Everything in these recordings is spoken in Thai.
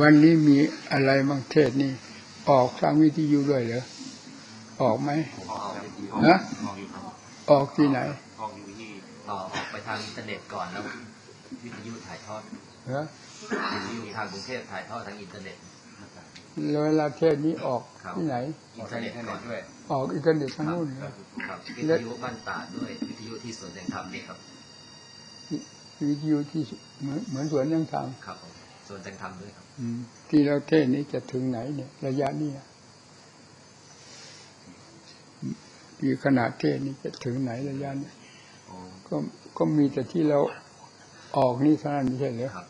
วันนี้มีอะไรบางเทศนี่ออกทางวิทยุด้วยเหรอออกไหมผมออกวิทยุฮะออกอยู่ครับออกที่ไหนออกอยู่ที่ต่อออกไปทางอินเทอร์เน็ตก่อนแล้ววิทยุถ่ายทอดเหรอวิทยุทางกรุงเทพถ่ายทอดทางอินเทอร์เน็ตแล้วเวลาเทศนี้ออกครับที่ไหนอินเทอร์เน็ตก่อนด้วยออกอินเทอร์เน็ตทางครับนู้นเหรอครับวิทยุบ้านตาดด้วยวิทยุที่สวนแสงธรรมนี่ครับวิทยุที่เหมือนเหมือนสวนยังทครับผมสวนแสงธรรมด้วยครับำอืม ที่เราเทศนี้จะถึงไหนเนี่ย ระยะเนี้ที่ขนาดเทศนี้จะถึงไหนระยะนี้โอ้ก็ก็มีแต่ที่เราออกนี่เท่านั้นไม่ใช่เหรอครับ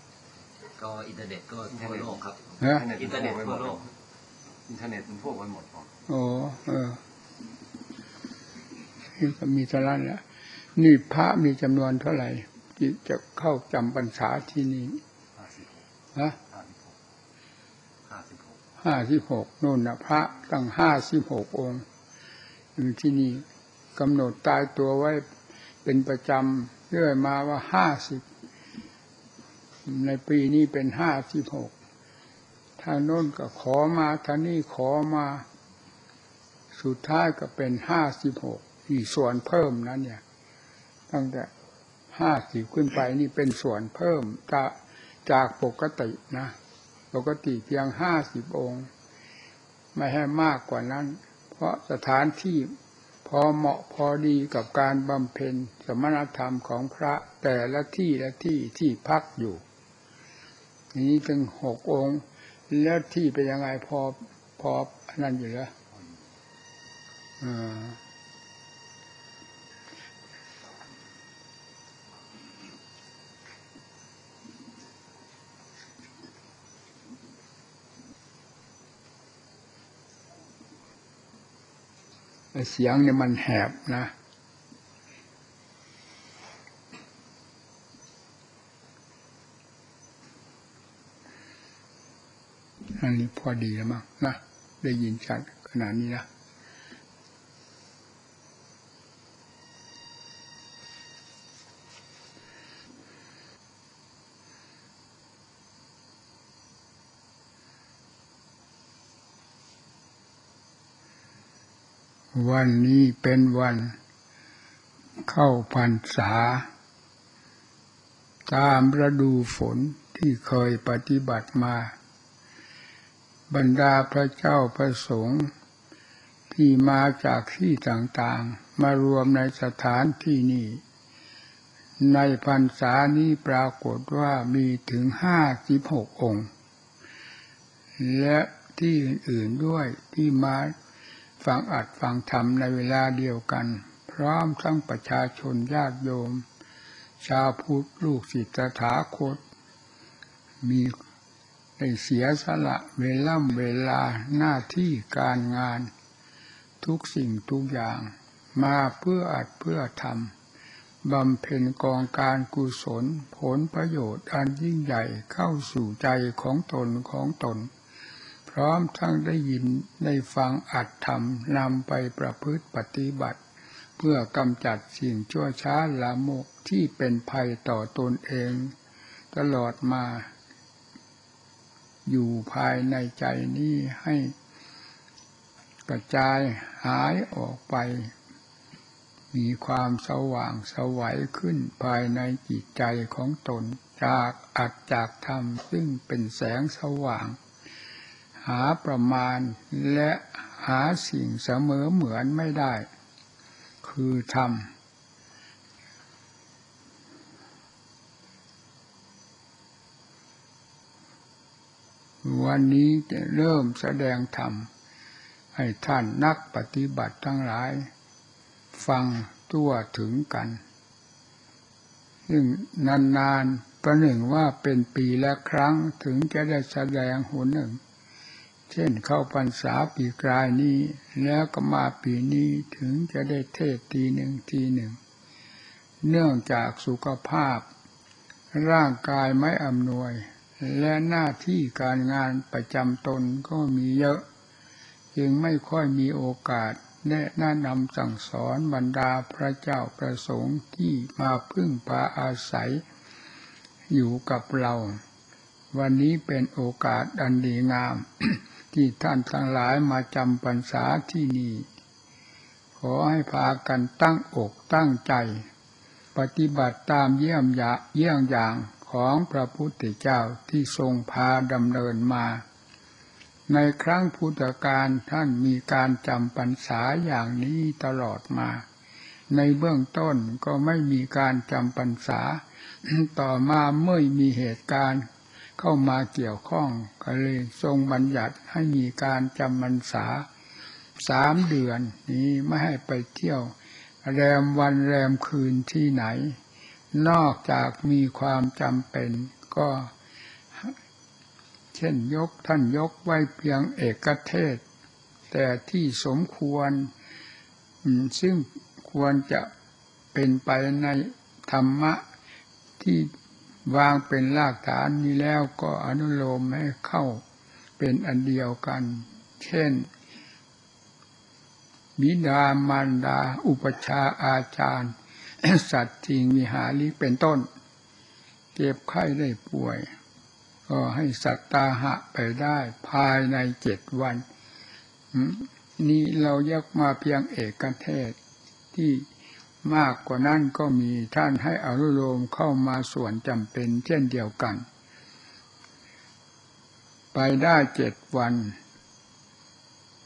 ก็อินเทอร์เน็ตก็ทั่วโลกครับฮะอินเทอร์เน็ตทั่วโลกอินเทอร์เน็ตมันพวกไว้หมดก่อนโอ้เออนี่ก็มีเท่านั้นแหละนี่พระมีจำนวนเท่าไหร่ที่จะเข้าจำพรรษาที่นี่ห้าสิบหกฮะห้าสิบ ห้าสิบหกนู่นนะพระตั้งห้าสิบหกองค์อยู่ที่นี่กำหนดตายตัวไว้เป็นประจำเรื่อยมาว่าห้าสิบในปีนี้เป็นห้าสิบหกทางโน้นก็ขอมาทางนี้ขอมาสุดท้ายก็เป็นห้าสิบหกอีกส่วนเพิ่มนั้นเนี่ย ตั้งแต่ห้าสิบขึ้นไปนี่เป็นส่วนเพิ่มจากจากปกตินะ ปกติเพียงห้าสิบองค์ ไม่ให้มากกว่านั้น เพราะสถานที่พอเหมาะพอดีกับการบำเพ็ญสมณธรรมของพระแต่ละที่ละที่ที่พักอยู่ นี้ถึงหกองค์ แล้วที่เป็นยังไงพอพอนนั้นอยู่แล้วอ่า เสียงเนี่ยมันแหบนะ อันนี้พอดีแล้วมั้งนะ ได้ยินชัดขนาดนี้นะ วันนี้เป็นวันเข้าพรรษา ตามฤดูฝนที่เคยปฏิบัติมา บรรดาพระเจ้าพระสงฆ์ที่มาจากที่ต่างๆ มารวมในสถานที่นี้ ในพรรษานี้ปรากฏว่ามีถึงห้าสิบหกองค์ และที่อื่นๆด้วยที่มา ฟังอัดฟังธรรมในเวลาเดียวกัน พร้อมทั้งประชาชนญาติโยม ชาวพุทธลูกศิษย์ตถาคต มีได้เสียสละเวล่ำเวลาหน้าที่การงาน ทุกสิ่งทุกอย่าง มาเพื่ออัดเพื่อทำบำเพ็ญกองการกุศล ผลประโยชน์อันยิ่งใหญ่เข้าสู่ใจของตนของตน ร้อมทั้งได้ยินได้ฟังอัดธรรมนำไปประพฤติปฏิบัติ เพื่อกำจัดสิ่งชั่วช้าละโมกที่เป็นภัยต่อตนเอง ตลอดมา อยู่ภายในใจนี้ให้กระจายหายออกไป มีความสว่างสวัยขึ้นภายในจิตใจของตน จากอัดจากธรรมซึ่งเป็นแสงสว่าง หาประมาณและหาสิ่งเสมอเหมือนไม่ได้ คือธรรมวันนี้จะเริ่มแสดงธรรม ให้ท่านนักปฏิบัติทั้งหลาย ฟังตัวถึงกันซึ่งนานๆประหนึ่งว่าเป็นปีละครั้งถึงจะได้แสดงหนหนึ่ง เช่นเข้าพรรษาปีกลายนี้ แล้วก็มาปีนี้ถึงจะได้เทศทีหนึ่งทีหนึ่ง เนื่องจากสุขภาพ ร่างกายไม่อำนวย และหน้าที่การงานประจำตนก็มีเยอะ จึงไม่ค่อยมีโอกาสแนะนำนำสั่งสอนบรรดาพระเจ้าประสงค์ที่มาพึ่งพาอาศัย อยู่กับเรา วันนี้เป็นโอกาสอันดีงาม ที่ท่านทั้งหลายมาจำพรรษาที่นี่ ขอให้พากันตั้งอกตั้งใจ ปฏิบัติตามเยี่ยมยะเยี่ยงอย่างของพระพุทธเจ้าที่ทรงพาดำเนินมา ในครั้งพุทธกาลท่านมีการจำพรรษาอย่างนี้ตลอดมา ในเบื้องต้นก็ไม่มีการจำพรรษา ต่อมาเมื่อมีเหตุการณ์ เข้ามาเกี่ยวข้องก็เลยทรงบัญญัติให้มีการจำพรรษาสามเดือน นี้ไม่ให้ไปเที่ยว แรมวันแรมคืนที่ไหน นอกจากมีความจำเป็นก็ เช่นยกท่านยกไว้เพียงเอกเทศ แต่ที่สมควร ซึ่งควรจะเป็นไปในธรรมะที่ วางเป็นรากฐานนี้แล้วก็อนุโลมให้เข้าเป็นอันเดียวกัน เช่น บิดามารดา อุปชาอาจารย์ สัตว์ทิงมิหาริเป็นต้น เจ็บไข้ได้ป่วย ก็ให้สัตตาหะไปได้ภายในเจ็ดวัน นี่เรายกมาเพียงเอกเทศที่ มากกว่านั้นก็มีท่านให้อนุโลมเข้ามาส่วนจำเป็นเช่นเดียวกัน ไปได้เจ็ดวัน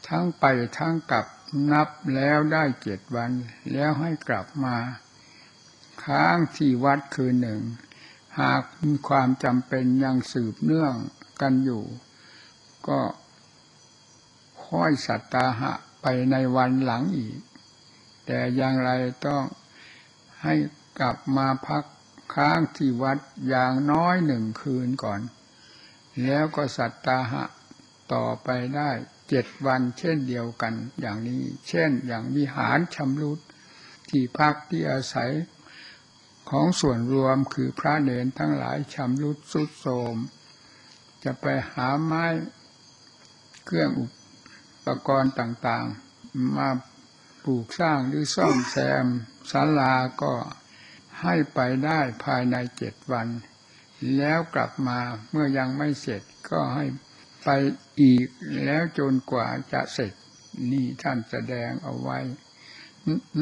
ทั้งไปทั้งกลับนับแล้วได้เจ็ดวัน แล้วให้กลับมา ค้างที่วัดคืนหนึ่ง หากมีความจำเป็นยังสืบเนื่องกันอยู่ ก็ค่อยสัตตาหะไปในวันหลังอีก แต่อย่างไรต้องให้กลับมาพักค้างที่วัดอย่างน้อยหนึ่งคืนก่อน แล้วก็สัตตาหะต่อไปได้เจ็ดวันเช่นเดียวกันอย่างนี้ เช่นอย่างวิหารชำรุดที่พักที่อาศัยของส่วนรวมคือพระเนนทั้งหลายชำรุดสุดโทมจะไปหาไม้เครื่องอุปกรณ์ต่างๆ มา ปลูกสร้างหรือซ่อมแซมศาลาก็ให้ไปได้ภายในเจ็ดวัน แล้วกลับมาเมื่อยังไม่เสร็จก็ให้ไปอีกแล้วจนกว่าจะเสร็จนี่ท่านแสดงเอาไว้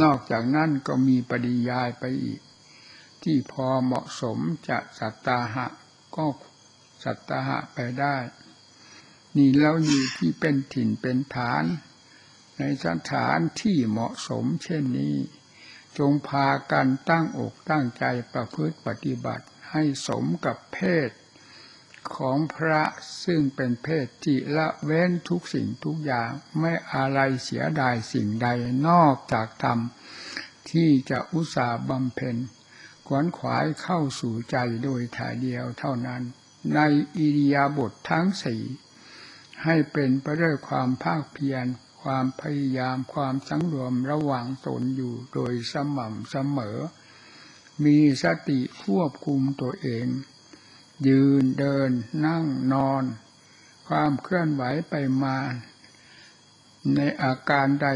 นอกจากนั้นก็มีปริยายไปอีก ที่พอเหมาะสมจะสัตตาหะ ก็สัตตาหะไปได้ นี่แล้วอยู่ที่เป็นถิ่นเป็นฐาน ในสถานที่เหมาะสมเช่นนี้ จงพากันตั้งอกตั้งใจประพฤติปฏิบัติให้สมกับเพศของพระซึ่งเป็นเพศที่ละเว้นทุกสิ่งทุกอย่างไม่อะไรเสียดายสิ่งใดนอกจากธรรม ที่จะอุตส่าห์บำเพ็ญขวนขวายเข้าสู่ใจโดยถ่ายเดียวเท่านั้น ในอิริยาบถททั้งสี่ให้เป็นไปด้วยความภาคเพียร ความพยายามความสังรวมระหว่างตนอยู่โดยสม่ำเสมอ มีสติควบคุมตัวเอง ยืนเดินนั่งนอน ความเคลื่อนไหวไปมา ในอาการใด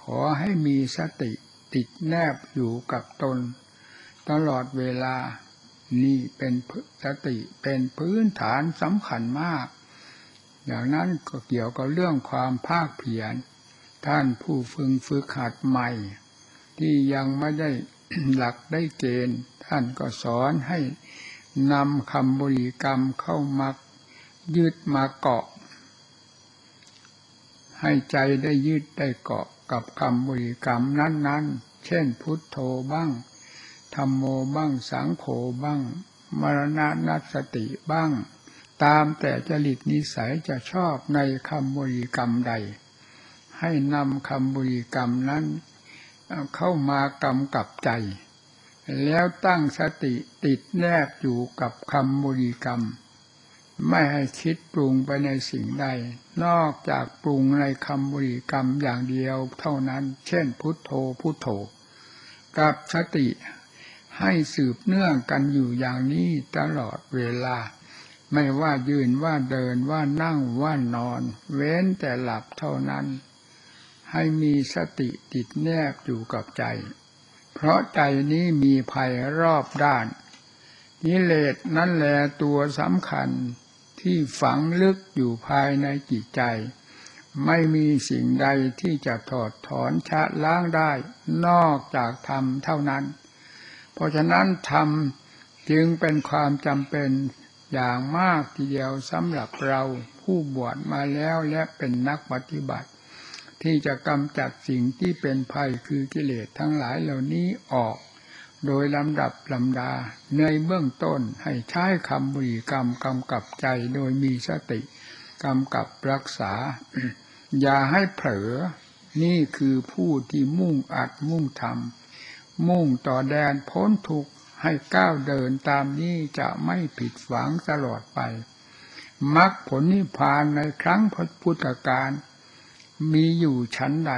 ขอให้มีสติติดแนบอยู่กับตน ตลอดเวลานี่เป็นสติเป็นพื้นฐานสำคัญมาก อย่างนั้นก็เกี่ยวกับเรื่องความภาคเพียรท่านผู้ฝึกฝึกหัดใหม่ ที่ยังไม่ได้หลักได้เกณฑ์ ท่านก็สอนให้นำคำบริกรรมเข้ามายึดมาเกาะ ให้ใจได้ยึดได้เกาะกับคำบริกรรมนั้น ๆ เช่นพุทโธบ้างธรรมโมบ้างสังโฆบ้าง มรณะนัสติบ้าง ตามแต่จริตนิสัยจะชอบในคำบริกรรมใด ให้นำคำบริกรรมนั้น เข้ามากำกับใจ แล้วตั้งสติติดแนบอยู่กับคำบริกรรม ไม่ให้คิดปรุงไปในสิ่งใด นอกจากปรุงในคำบริกรรมอย่างเดียวเท่านั้น เช่นพุทโธพุทโธ กับสติให้สืบเนื่องกันอยู่อย่างนี้ตลอดเวลา ไม่ว่ายืนว่าเดินว่านั่งว่านอน เว้นแต่หลับเท่านั้น ให้มีสติติดแนบอยู่กับใจ เพราะใจนี้มีภัยรอบด้านกิเลสนั่นแหละตัวสำคัญที่ฝังลึกอยู่ภายในจิตใจ ไม่มีสิ่งใดที่จะถอดถอนชะล้างได้ นอกจากธรรมเท่านั้น เพราะฉะนั้นธรรมจึงเป็นความจำเป็น อย่างมากทีเดียวสำหรับเราผู้บวชมาแล้วและเป็นนักปฏิบัติ ที่จะกำจัดสิ่งที่เป็นภัยคือกิเลสทั้งหลายเหล่านี้ออก โดยลำดับลำดาในเบื้องต้นให้ใช้คำบริกรรมกำกับใจโดยมีสติกำกับรักษา อย่าให้เผลอนี่คือผู้ที่มุ่งอัดมุ่งทำมุ่งต่อแดนพ้นทุกข์ ให้ก้าวเดินตามนี้จะไม่ผิดหวังตลอดไปมรรคผลนิพพานในครั้งพุทธกาลมีอยู่ชั้นใด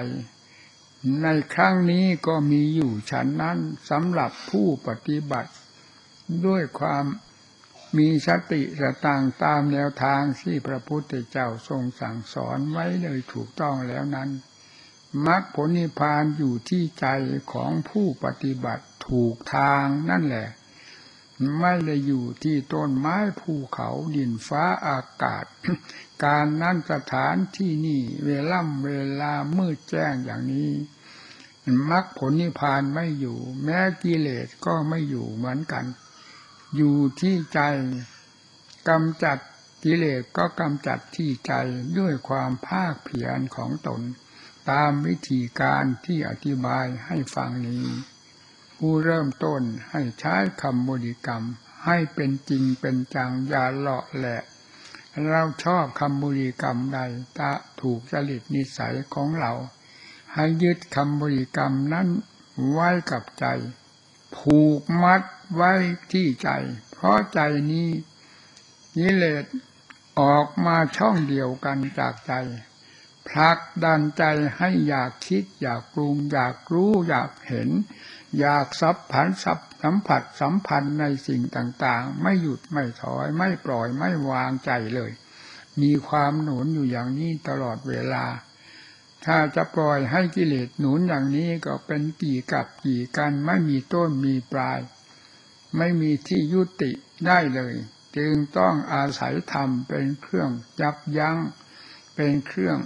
ในครั้งนี้ก็มีอยู่ชั้นนั้นสำหรับผู้ปฏิบัติ ด้วยความมีสติสตางตามแนวทางที่พระพุทธเจ้าทรงสั่งสอนไว้เลยถูกต้องแล้วนั้นมรรคผลนิพพานอยู่ที่ใจของผู้ปฏิบัติ ถูกทางนั่นแหละ ไม่ได้อยู่ที่ต้นไม้ภูเขาดินฟ้าอากาศ การนั่นสถานที่นี่เวล่ำเวลามืดแจ้งอย่างนี้มรรคผลนิพพานไม่อยู่ แม้กิเลสก็ไม่อยู่เหมือนกัน อยู่ที่ใจกำจัดกิเลสก็กำจัดที่ใจด้วยความภาคเพียรของตน ตามวิธีการที่อธิบายให้ฟังนี้ ผู้เริ่มต้นให้ใช้คำบริกรรม ให้เป็นจริงเป็นจังอย่าเลาะแหละ เราชอบคำบริกรรมใดตะถูกจริตนิสัยของเรา ให้ยึดคำบริกรรมนั้นไว้กับใจ ผูกมัดไว้ที่ใจ เพราะใจนี้กิเลสออกมาช่องเดียวกันจากใจผลักดันใจให้อยากคิดอยากปรุงอยากรู้อยากเห็น อยากสับผันสับสัมผัสสัมพันธ์ในสิ่งต่างๆ ไม่หยุดไม่ถอย ไม่ปล่อยไม่วางใจเลย มีความหนุนอยู่อย่างนี้ตลอดเวลา ถ้าจะปล่อยให้กิเลสหนุนอย่างนี้ก็เป็นกี่กับกี่กันไม่มีต้นมีปลาย ไม่มีที่ยุติได้เลย จึงต้องอาศัยธรรมเป็นเครื่องยับยัง้งเป็นเครื่อง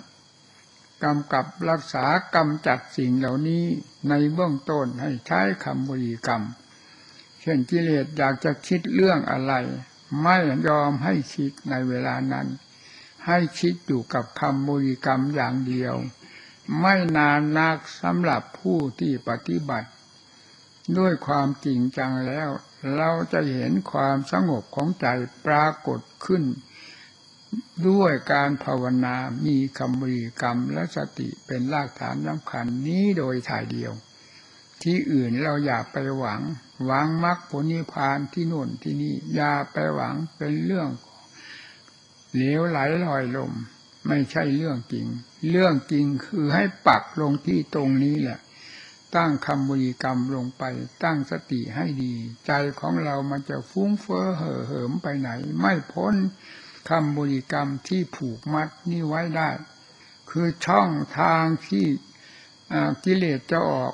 กำกับรักษากำจัดสิ่งเหล่านี้ในเบื้องต้นให้ใช้คำบริกรรม เช่นกิเลสอยากจะคิดเรื่องอะไร ไม่ยอมให้คิดในเวลานั้น ให้คิดอยู่กับคำบริกรรมอย่างเดียว ไม่นานนักสำหรับผู้ที่ปฏิบัติ ด้วยความจริงจังแล้ว เราจะเห็นความสงบของใจปรากฏขึ้น ด้วยการภาวนามีคำบริกรรมและสติเป็นรากฐานสำคัญนี้โดยถ่ายเดียว ที่อื่นเราอย่าไปหวัง หวังมรรคผลนิพพานที่นู่นที่นี่อย่าไปหวังเป็นเรื่องเหลวไหลลอยลม ไม่ใช่เรื่องจริง เรื่องจริงคือให้ปักลงที่ตรงนี้แหละ ตั้งคำบริกรรมลงไป ตั้งสติให้ดี ใจของเรามันจะฟุ้งเฟ้อเห่อเหิมไปไหน ไม่พ้น คำบริกรรมที่ผูกมัดนี่ไว้ได้ คือช่องทางที่กิเลสจะออก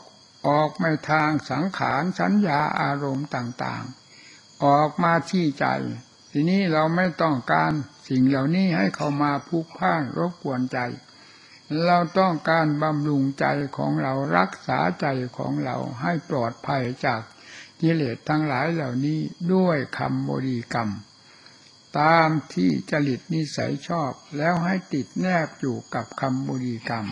ออกมาทางสังขารสัญญาอารมณ์ต่างๆ ออกมาที่ใจ ทีนี้เราไม่ต้องการสิ่งเหล่านี้ให้เขามาพุกพ่านรบกวนใจ เราต้องการบำรุงใจของเรารักษาใจของเราให้ปลอดภัยจากกิเลสทั้งหลายเหล่านี้ด้วยคำบริกรรม ตามที่จริตนิสัยชอบ แล้วให้ติดแนบอยู่กับคำบุรีกรรม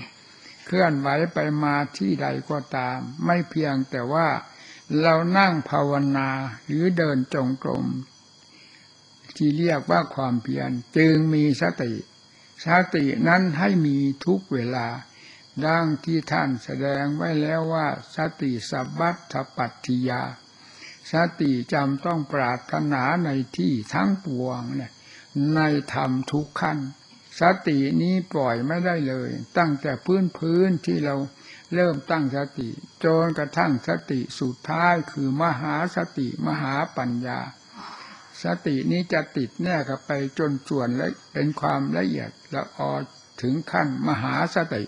เคลื่อนไหวไปมาที่ใดก็ตาม ไม่เพียงแต่ว่าเรานั่งภาวนาหรือเดินจงกรมที่เรียกว่าความเพียรจึงมีสติสตินั้นให้มีทุกเวลา ดังที่ท่านแสดงไว้แล้วว่า สติสัพพัทธปัตติยา สติจำต้องปรารถนาในที่ทั้งปวงเนี่ยในธรรมทุกขั้น สตินี้ปล่อยไม่ได้เลย ตั้งแต่พื้นพื้นที่เราเริ่มตั้งสติจนกระทั่งสติสุดท้ายคือมหาสติมหาปัญญา สตินี้จะติดแน่กับไปจนส่วนและเป็นความละเอียดละออถึงขั้นมหาสติ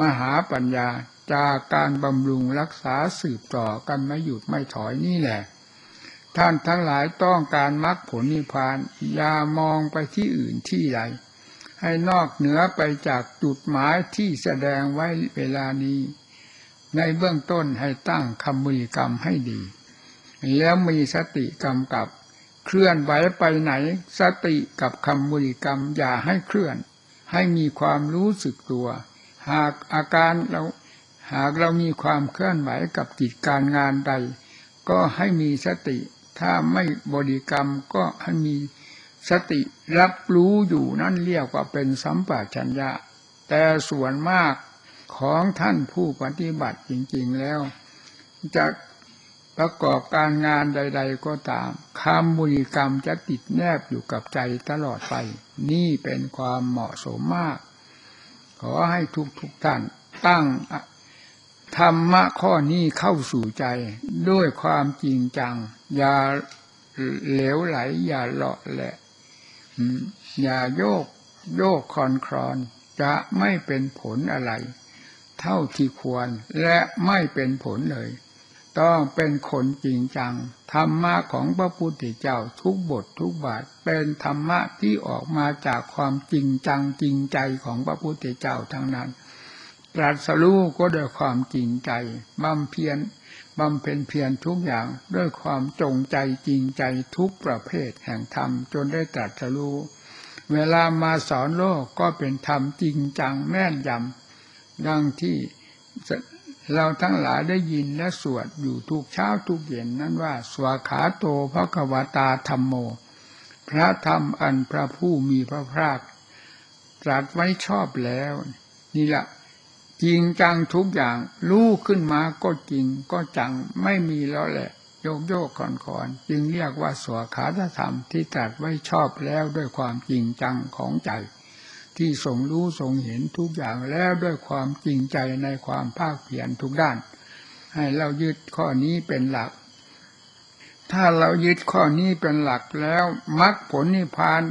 มหาปัญญา จากการบำรุงรักษาสืบต่อกันไม่หยุดไม่ถอยนี่แหละ ท่านทั้งหลายต้องการมรรคผลนิพพานอย่ามองไปที่อื่นที่ใดให้นอกเหนือไปจากจุดหมายที่แสดงไว้เวลานี้ ในเบื้องต้นให้ตั้งคำบริกรรมให้ดี แล้วมีสติกำกับเคลื่อนไหวไปไหน สติกับคำบริกรรมอย่าให้เคลื่อน ให้มีความรู้สึกตัว หากอาการเรา หากเรามีความเคลื่อนไหวกับกิจการงานใด ก็ให้มีสติ ถ้าไม่บริกรรมก็ให้มีสติรับรู้อยู่นั่นเรียกว่าเป็นสัมปชัญญะ แต่ส่วนมากของท่านผู้ปฏิบัติจริง ๆแล้ว จะประกอบการงานใด ๆ ก็ตามคำบริกรรมจะติดแนบอยู่กับใจตลอดไป นี่เป็นความเหมาะสมมาก ขอให้ทุกๆทท่านตั้ง ธรรมะข้อนี้เข้าสู่ใจด้วยความจริงจัง อย่าเหลวไหล อย่าเลาะแหละ อย่าโยก โยกคลอนคลอน จะไม่เป็นผลอะไร เท่าที่ควรและไม่เป็นผลเลย ต้องเป็นคนจริงจัง ธรรมะของพระพุทธเจ้าทุกบททุกบาท เป็นธรรมะที่ออกมาจากความจริงจังจริงใจของพระพุทธเจ้าทั้งนั้น ตรัสรู้ก็ด้วยความจริงใจบำเพียรบำเพ็ญเพียรทุกอย่างด้วยความจงใจจริงใจทุกประเภทแห่งธรรมจนได้ตรัสรู้ เวลามาสอนโลกก็เป็นธรรมจริงจังแม่นยำดังที่เราทั้งหลายได้ยินและสวดอยู่ทุกเช้าทุกเย็นนั้นว่า สวาขาโตพระกวตาธรรมโม พระธรรมอันพระผู้มีพระภาคตรัสไว้ชอบแล้ว นี่แหละ จริงจังทุกอย่างรู้ขึ้นมาก็จริงก็จังไม่มีแล้วแหละ โยกโยกคอนคอนจึงเรียกว่าสวขาธรรมที่ตรัสไว้ชอบแล้วด้วยความจริงจังของใจ ที่ทรงรู้ทรงเห็นทุกอย่างแล้วด้วยความจริงใจในความภาคเพียรทุกด้าน ให้เรายึดข้อนี้เป็นหลัก ถ้าเรายึดข้อนี้เป็นหลักแล้วมรรคผลนิพพาน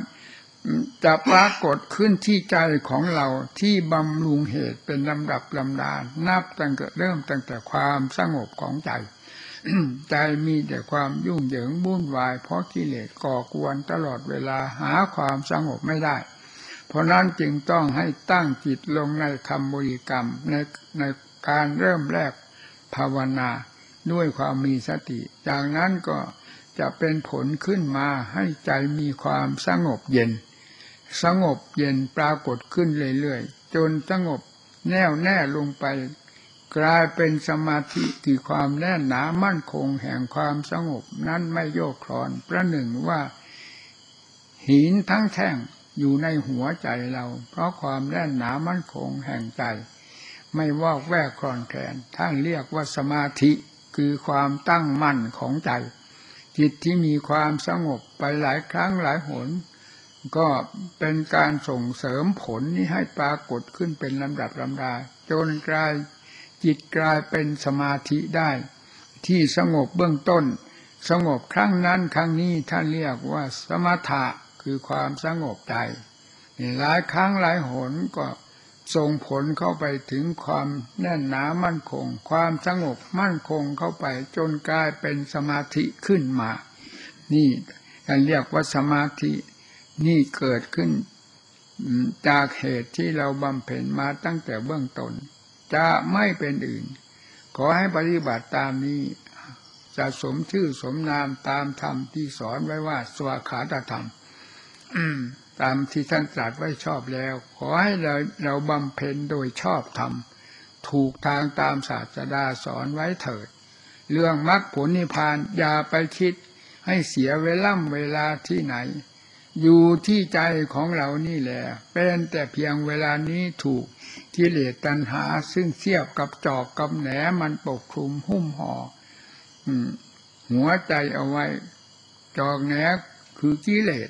จะปรากฏขึ้นที่ใจของเราที่บำรุงเหตุเป็นลำดับลำดา นับตั้งแต่เริ่มตั้งแต่ความสงบของใจ ใจมีแต่ความยุ่งเหยิงวุ่นวาย เพราะกิเลสก่อกวนตลอดเวลาหาความสงบไม่ได้ เพราะนั้นจึงต้องให้ตั้งจิตลงในคำบริกรรมในในการเริ่มแรกภาวนาด้วยความมีสติ จากนั้นก็จะเป็นผลขึ้นมาให้ใจมีความสงบเย็น สงบเย็นปรากฏขึ้นเรื่อยๆจนสงบแน่วแน่ลงไป กลายเป็นสมาธิที่ความแน่นหนามั่นคงแห่งความสงบนั้นไม่โยกคลอนประหนึ่งว่า หินทั้งแท่งอยู่ในหัวใจเรา เพราะความแน่นหนามั่นคงแห่งใจ ไม่วอกแวกคลอนแคลนท่านเรียกว่าสมาธิคือความตั้งมั่นของใจ จิตที่มีความสงบไปหลายครั้งหลายหน ก็เป็นการส่งเสริมผลนี้ให้ปรากฏขึ้นเป็นลำดับลำดา จนกลายจิตกลายเป็นสมาธิได้ ที่สงบเบื้องต้น สงบครั้งนั้นครั้งนี้ท่านเรียกว่าสมถะคือความสงบใจหลายครั้งหลายหนก็ส่งผลเข้าไปถึงความแน่นหนามั่นคง ความสงบมั่นคงเข้าไปจนกลายเป็นสมาธิขึ้นมา นี่ท่านเรียกว่าสมาธิ นี่เกิดขึ้นจากเหตุที่เราบำเพ็ญมาตั้งแต่เบื้องต้นจะไม่เป็นอื่น ขอให้ปฏิบัติตามนี้จะสมชื่อสมนามตามธรรมที่สอนไว้ว่าสวาขาตธรรมตามที่ท่านตรัสไว้ชอบแล้ว ขอให้เราเราบำเพ็ญโดยชอบธรรมถูกทางตามศาสดาสอนไว้เถิด เรื่องมรรคผลนิพพานอย่าไปคิดให้เสียเวล่ำเวลาที่ไหน อยู่ที่ใจของเรานี่แหละ เป็นแต่เพียงเวลานี้ถูกกิเลสตัณหา ซึ่งเทียบกับจอกกับแหนมันปกคลุมหุ้มห่อหัวใจเอาไว้ จอกแหนคือกิเลส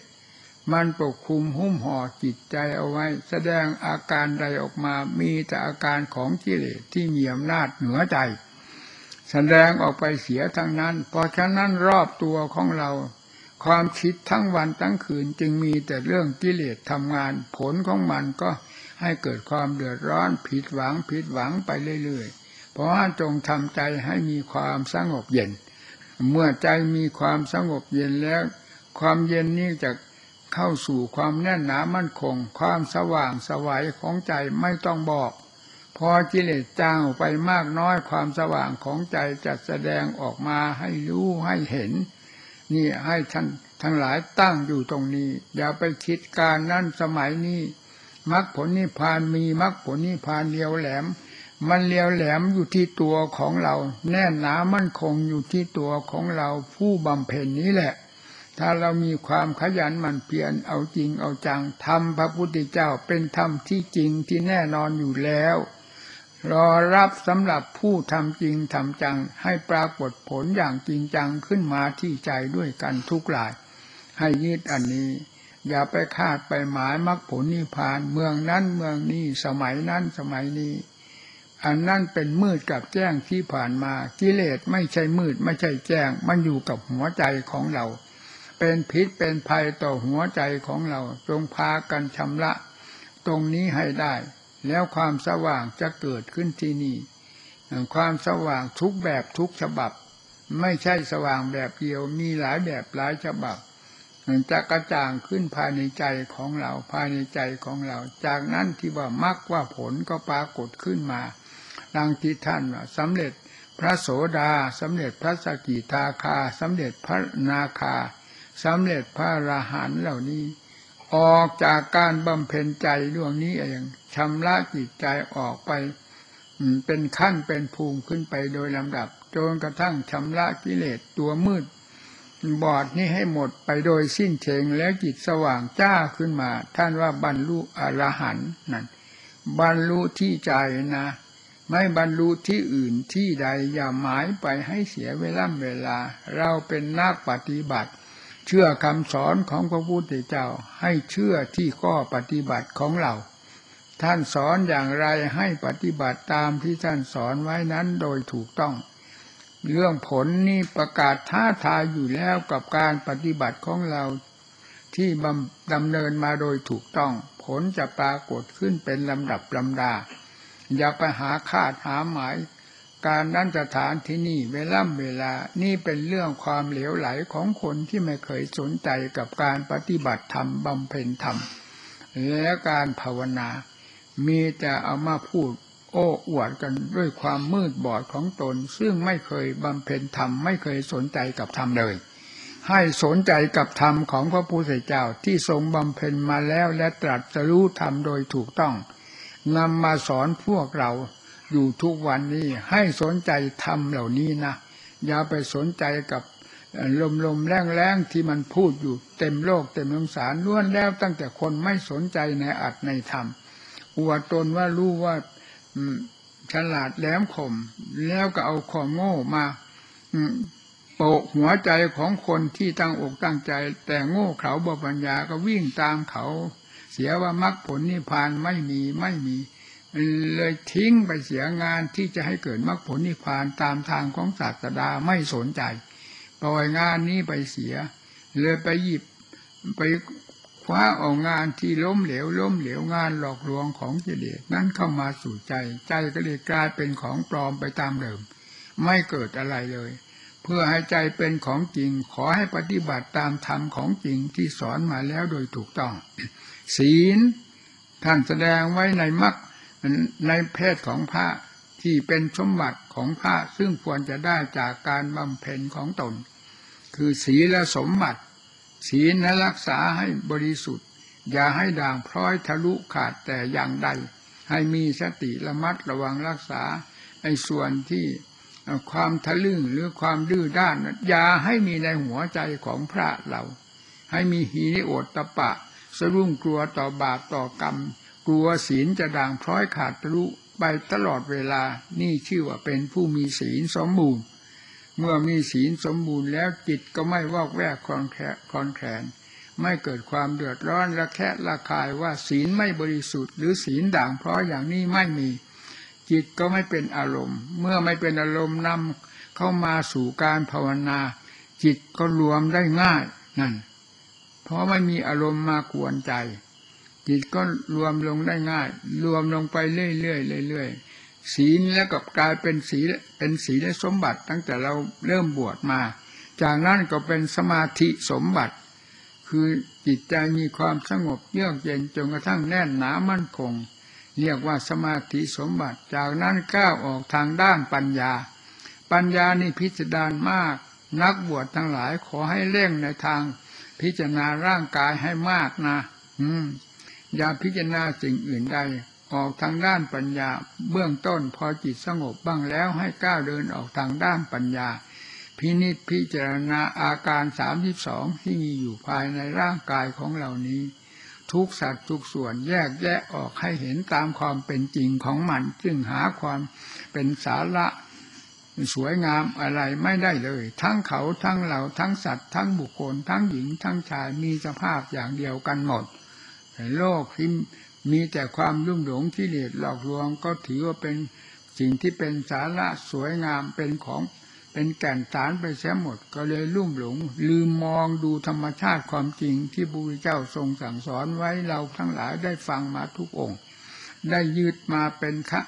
มันปกคลุมหุ้มห่อจิตใจเอาไว้ แสดงอาการใดออกมามีแต่อาการของกิเลสที่มีอำนาจเหนือใจ แสดงออกไปเสียทั้งนั้น เพราะฉะนั้นรอบตัวของเรา ความคิดทั้งวันทั้งคืนจึงมีแต่เรื่องกิเลสทำงาน ผลของมันก็ให้เกิดความเดือดร้อนผิดหวังผิดหวังไปเรื่อยๆ เพราะว่าจงทำใจให้มีความสงบเย็น เมื่อใจมีความสงบเย็นแล้ว ความเย็นนี้จะเข้าสู่ความแน่นหนามั่นคง ความสว่างสวัยของใจไม่ต้องบอก พอกิเลสจางออกไปมากน้อยความสว่างของใจจะแสดงออกมาให้รู้ให้เห็น นี่ให้ท่านทั้งหลายตั้งอยู่ตรงนี้ อย่าไปคิดการนั่นสมัยนี้มรรคผลนิพพานมีมรรคผลนิพพานเลียวแหลม มันเลียวแหลมอยู่ที่ตัวของเรา แน่นหนามั่นคงอยู่ที่ตัวของเราผู้บำเพ็ญนี้แหละ ถ้าเรามีความขยันหมันเพียรเอาจริงเอาจังทำพระพุทธเจ้าเป็นธรรมที่จริงที่แน่นอนอยู่แล้ว รอรับสำหรับผู้ทำจริงทำจัง ให้ปรากฏผลอย่างจริงจังขึ้นมาที่ใจด้วยกันทุกราย ให้ยึดอันนี้ อย่าไปคาดไปหมายมรรคผลนิพพานเมืองนั้นเมืองนี้สมัยนั้นสมัยนี้ อันนั้นเป็นมืดกับแจ้งที่ผ่านมากิเลสไม่ใช่มืดไม่ใช่แจ้ง มันอยู่กับหัวใจของเรา เป็นพิษเป็นภัยต่อหัวใจของเราจงพากันชำระ ตรงนี้ให้ได้ แล้วความสว่างจะเกิดขึ้นที่นี่ ความสว่างทุกแบบทุกฉบับ ไม่ใช่สว่างแบบเดียว มีหลายแบบหลายฉบับจะกระจ่างขึ้นภายในใจของเราภายในใจของเรา จากนั้นที่ว่ามักว่าผลก็ปรากฏขึ้นมาดังที่ท่านว่าสำเร็จพระโสดาสำเร็จพระสกิทาคาสำเร็จพระนาคาสำเร็จพระราหันเหล่านี้ ออกจากการบำเพ็ญใจดวงนี้เองชำระจิตใจออกไป เป็นขั้นเป็นภูมิขึ้นไปโดยลำดับจนกระทั่งชำระกิเลสตัวมืด บอดนี้ให้หมดไปโดยสิ้นเชิงแล้วจิตสว่างจ้าขึ้นมา ท่านว่าบรรลุอรหันต์นั่นบรรลุที่ใจนะ ไม่บรรลุที่อื่นที่ใดอย่าหมายไปให้เสียเวลาเวลา เราเป็นนักปฏิบัติ เชื่อคำสอนของพระพุทธเจ้าให้เชื่อที่ข้อปฏิบัติของเรา ท่านสอนอย่างไรให้ปฏิบัติตามที่ท่านสอนไว้นั้นโดยถูกต้อง เรื่องผลนี่ประกาศท้าทายอยู่แล้วกับการปฏิบัติของเราที่ดำเนินมาโดยถูกต้อง ผลจะปรากฏขึ้นเป็นลำดับลำดา อย่าไปหาคาดหาหมาย การนั้นสถานที่นี่เวล่ำเวลานี่เป็นเรื่องความเหลวไหลของคนที่ไม่เคยสนใจกับการปฏิบัติธรรมบำเพ็ญธรรม และการภาวนา มีแต่เอามาพูดโอ้อวดกันด้วยความมืดบอดของตน ซึ่งไม่เคยบำเพ็ญธรรม ไม่เคยสนใจกับธรรมเลย ให้สนใจกับธรรมของพระพุทธเจ้าที่ทรงบำเพ็ญมาแล้วและตรัสรู้ธรรมโดยถูกต้องนำมาสอนพวกเรา อยู่ทุกวันนี้ให้สนใจธรรมเหล่านี้นะอย่าไปสนใจกับลมลมแรงแรงที่มันพูดอยู่เต็มโลกเต็มสงสารล้วนแล้วตั้งแต่คนไม่สนใจในอัตในธรรมอวดตนว่ารู้ว่าฉลาดแหลมคมแล้วก็เอาความโง่มาโปะหัวใจของคนที่ตั้งอกตั้งใจ แต่โง่เขาบปัญญาก็วิ่งตามเขา เสียว่ามรรคผลนิพพานไม่มีไม่มี เลยทิ้งไปเสียงานที่จะให้เกิดมรรคผลนิพพานตามทางของศาสดาไม่สนใจปล่อยงานนี้ไปเสีย เลยไปหยิบไปคว้าเอางานที่ล้มเหลวล้มเหลวงานหลอกลวงของกิเลสนั้นเข้ามาสู่ใจ ใจก็เลยกลายเป็นของปลอมไปตามเดิม ไม่เกิดอะไรเลย เพื่อให้ใจเป็นของจริง ขอให้ปฏิบัติตามธรรมของจริงที่สอนมาแล้วโดยถูกต้อง ศีลท่านแสดงไว้ในมรรค ในเพศของพระที่เป็นสมบัติของพระซึ่งควรจะได้จากการบำเพ็ญของตน คือศีลสมบัติ ศีลรักษาให้บริสุทธิ์ อย่าให้ด่างพร้อยทะลุขาดแต่อย่างใด ให้มีสติระมัดระวังรักษาในส่วนที่ความทะลึ่งหรือความดื้อด้านอย่าให้มีในหัวใจของพระเรา ให้มีหีริโอตตะปะ สรุ่งกลัวต่อบาปต่อกรรม กลัวศีลจะด่างพร้อยขาดทะลุไปตลอดเวลานี่ชื่อว่าเป็นผู้มีศีลสมบูรณ์ เมื่อมีศีลสมบูรณ์แล้วจิตก็ไม่วอกแวกคลอนแคลอนแคลนไม่เกิดความเดือดร้อนระแคะระคายว่าศีลไม่บริสุทธิ์หรือศีลด่างพร้อยอย่างนี้ไม่มี จิตก็ไม่เป็นอารมณ์ เมื่อไม่เป็นอารมณ์นำเข้ามาสู่การภาวนา จิตก็รวมได้ง่ายนั่นเพราะไม่มีอารมณ์มากวนใจ จิตก็รวมลงได้ง่าย รวมลงไปเรื่อยๆเรื่อยๆศีลแล้วกับกลายเป็นศีลเป็นศีลสมบัติ ตั้งแต่เราเริ่มบวชมา จากนั้นก็เป็นสมาธิสมบัติ คือจิตใจมีความสงบเยือกเย็นจนกระทั่งแน่นหนามั่นคง เรียกว่าสมาธิสมบัติ จากนั้นก้าวออกทางด้านปัญญา ปัญญานี่พิสดารมาก นักบวชทั้งหลายขอให้เร่งในทาง พิจารณาร่างกายให้มากนะ อืม อย่าพิจารณาสิ่งอื่นใดออกทางด้านปัญญา เบื้องต้นพอจิตสงบบ้างแล้วให้ก้าวเดินออกทางด้านปัญญา พินิจพิจารณาอาการสามสิบสองที่มีอยู่ภายในร่างกายของเหล่านี้ ทุกสัตว์ทุกส่วนแยกแยะออกให้เห็นตามความเป็นจริงของมันจึงหาความเป็นสาระสวยงามอะไรไม่ได้เลย ทั้งเขาทั้งเราทั้งสัตว์ ทั้งบุคคล ทั้งหญิงทั้งชายมีสภาพอย่างเดียวกันหมด โลกที่มีแต่ความรุ่มหลงที่เลดหลอกลวงก็ถือว่าเป็นสิ่งที่เป็นสาระสวยงามเป็นของเป็นแก่นสารไปเสียหมดก็เลยลุ่มหลง ลืมมองดูธรรมชาติความจริงที่พระพุทธเจ้าทรงสั่งสอนไว้เราทั้งหลายได้ฟังมาทุกองค์ ได้ยึดมาเป็นคะ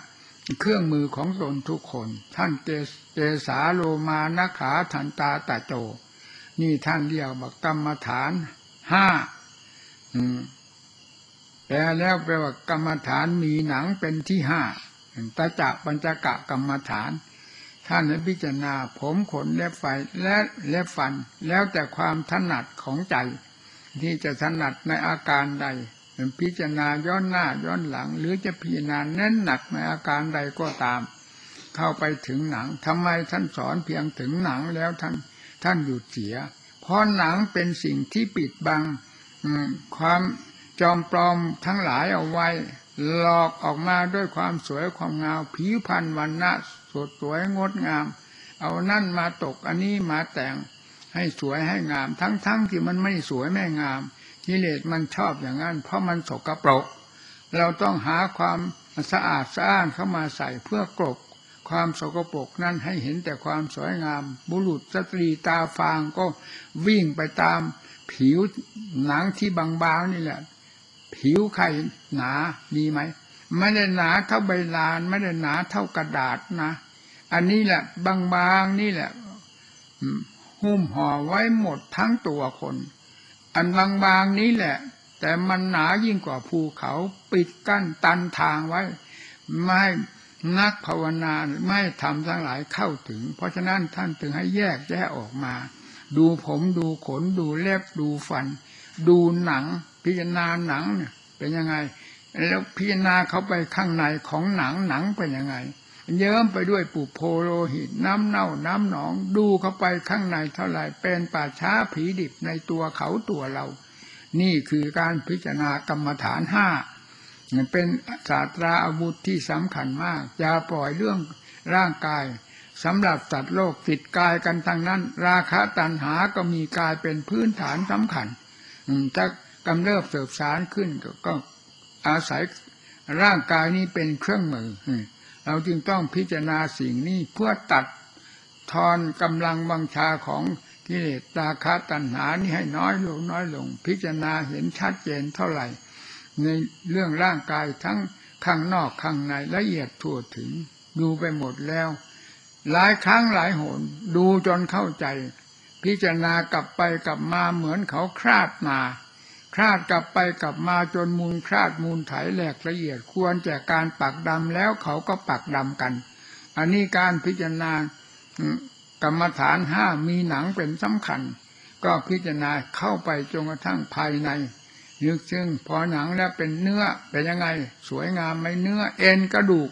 เครื่องมือของตนทุกคน ท่านเกสเกสาโลมานาขาทันตาตะโจ นี่ท่านเรียกว่ากรรมฐานห้าอืม ลแล้วแปลว่ากรรมฐานมีหนังเป็นที่ห้าตาจักปัญจกะกรรมฐาน ท่านให้พิจารณาผมขนเล็บไฟและเล็บฟัน แล้วแต่ความถนัดของใจ ที่จะถนัดในอาการใดพิจารณาย้อนหน้าย้อนหลัง หรือจะพิจารณาเน้นหนักในอาการใดก็ตาม เข้าไปถึงหนังทำไมท่านสอนเพียงถึงหนังแล้วท่านท่านหยุดเสีย เพราะหนังเป็นสิ่งที่ปิดบังความ จอมปลอมทั้งหลายเอาไว้ หลอกออกมาด้วยความสวยความงามผิวพรรณวันณะสดสวยงดงาม เอานั่นมาตกอันนี้มาแต่งให้สวยให้งาม ทั้งๆทที่มันไม่สวยไม่งามกิเลสมันชอบอย่างนั้น เพราะมันสกปรก เราต้องหาความสะอาดสะอ้านเข้ามาใส่เพื่อกลบความสกปรกนั้นให้เห็นแต่ความสวยงาม บุรุษสตรีตาฟางก็วิ่งไปตามผิวหนังที่บางๆนี่แหละ ผิวใครหนามีไหมไม่ได้หนาเท่าใบลาน ไม่ได้หนาเท่ากระดาษนะ อันนี้แหละ บางๆนี่แหละหุ้มห่อไว้หมดทั้งตัวคน อันบางๆนี้แหละ แต่มันหนายิ่งกว่าภูเขาปิดกั้นตันทางไว้ ไม่นักภาวนาไม่ทำทั้งหลายเข้าถึง เพราะฉะนั้นท่านถึงให้แยกแยะออกมา ดูผมดูขนดูเล็บดูฟัน ดูหนัง พิจารณาหนังเนี่ยเป็นยังไง แล้วพิจารณาเข้าไปข้างในของหนังหนังเป็นยังไง เยิ้มไปด้วยปุโพโลหิตน้ำเน่าน้ำหนอง ดูเข้าไปข้างในเท่าไหร่เป็นป่าช้าผีดิบในตัวเขาตัวเรา นี่คือการพิจารณากรรมฐานห้าเป็นศาสตราอาวุธที่สำคัญมากอย่าปล่อยเรื่องร่างกายสำหรับสัตว์โลกติดกายกันทั้งนั้น ราคะตัณหาก็มีกายเป็นพื้นฐานสำคัญจะ กำเริบเสบสารขึ้นก็อาศัยร่างกายนี้เป็นเครื่องมือ เราจึงต้องพิจารณาสิ่งนี้เพื่อตัดทอนกำลังบังชาของกิเลสราคะตัณหานี่ให้น้อยลงน้อยลง พิจารณาเห็นชัดเจนเท่าไหร่ ในเรื่องร่างกายทั้งข้างนอกข้างในละเอียดทั่วถึง ดูไปหมดแล้ว หลายครั้งหลายหน ดูจนเข้าใจ พิจารณากลับไปกลับมาเหมือนเขาคลาดมา คลาดกลับไปกลับมาจนมูลคลาดมูลไถแหลกละเอียดควรแก่การปักดำแล้วเขาก็ปักดำกัน อันนี้การพิจารณากรรมฐานห้ามีหนังเป็นสำคัญ ก็พิจารณาเข้าไปจนกระทั่งภายในนึกซึ่งพอหนังแล้วเป็นเนื้อเป็นยังไง สวยงามไหมเนื้อเอ็นกระดูก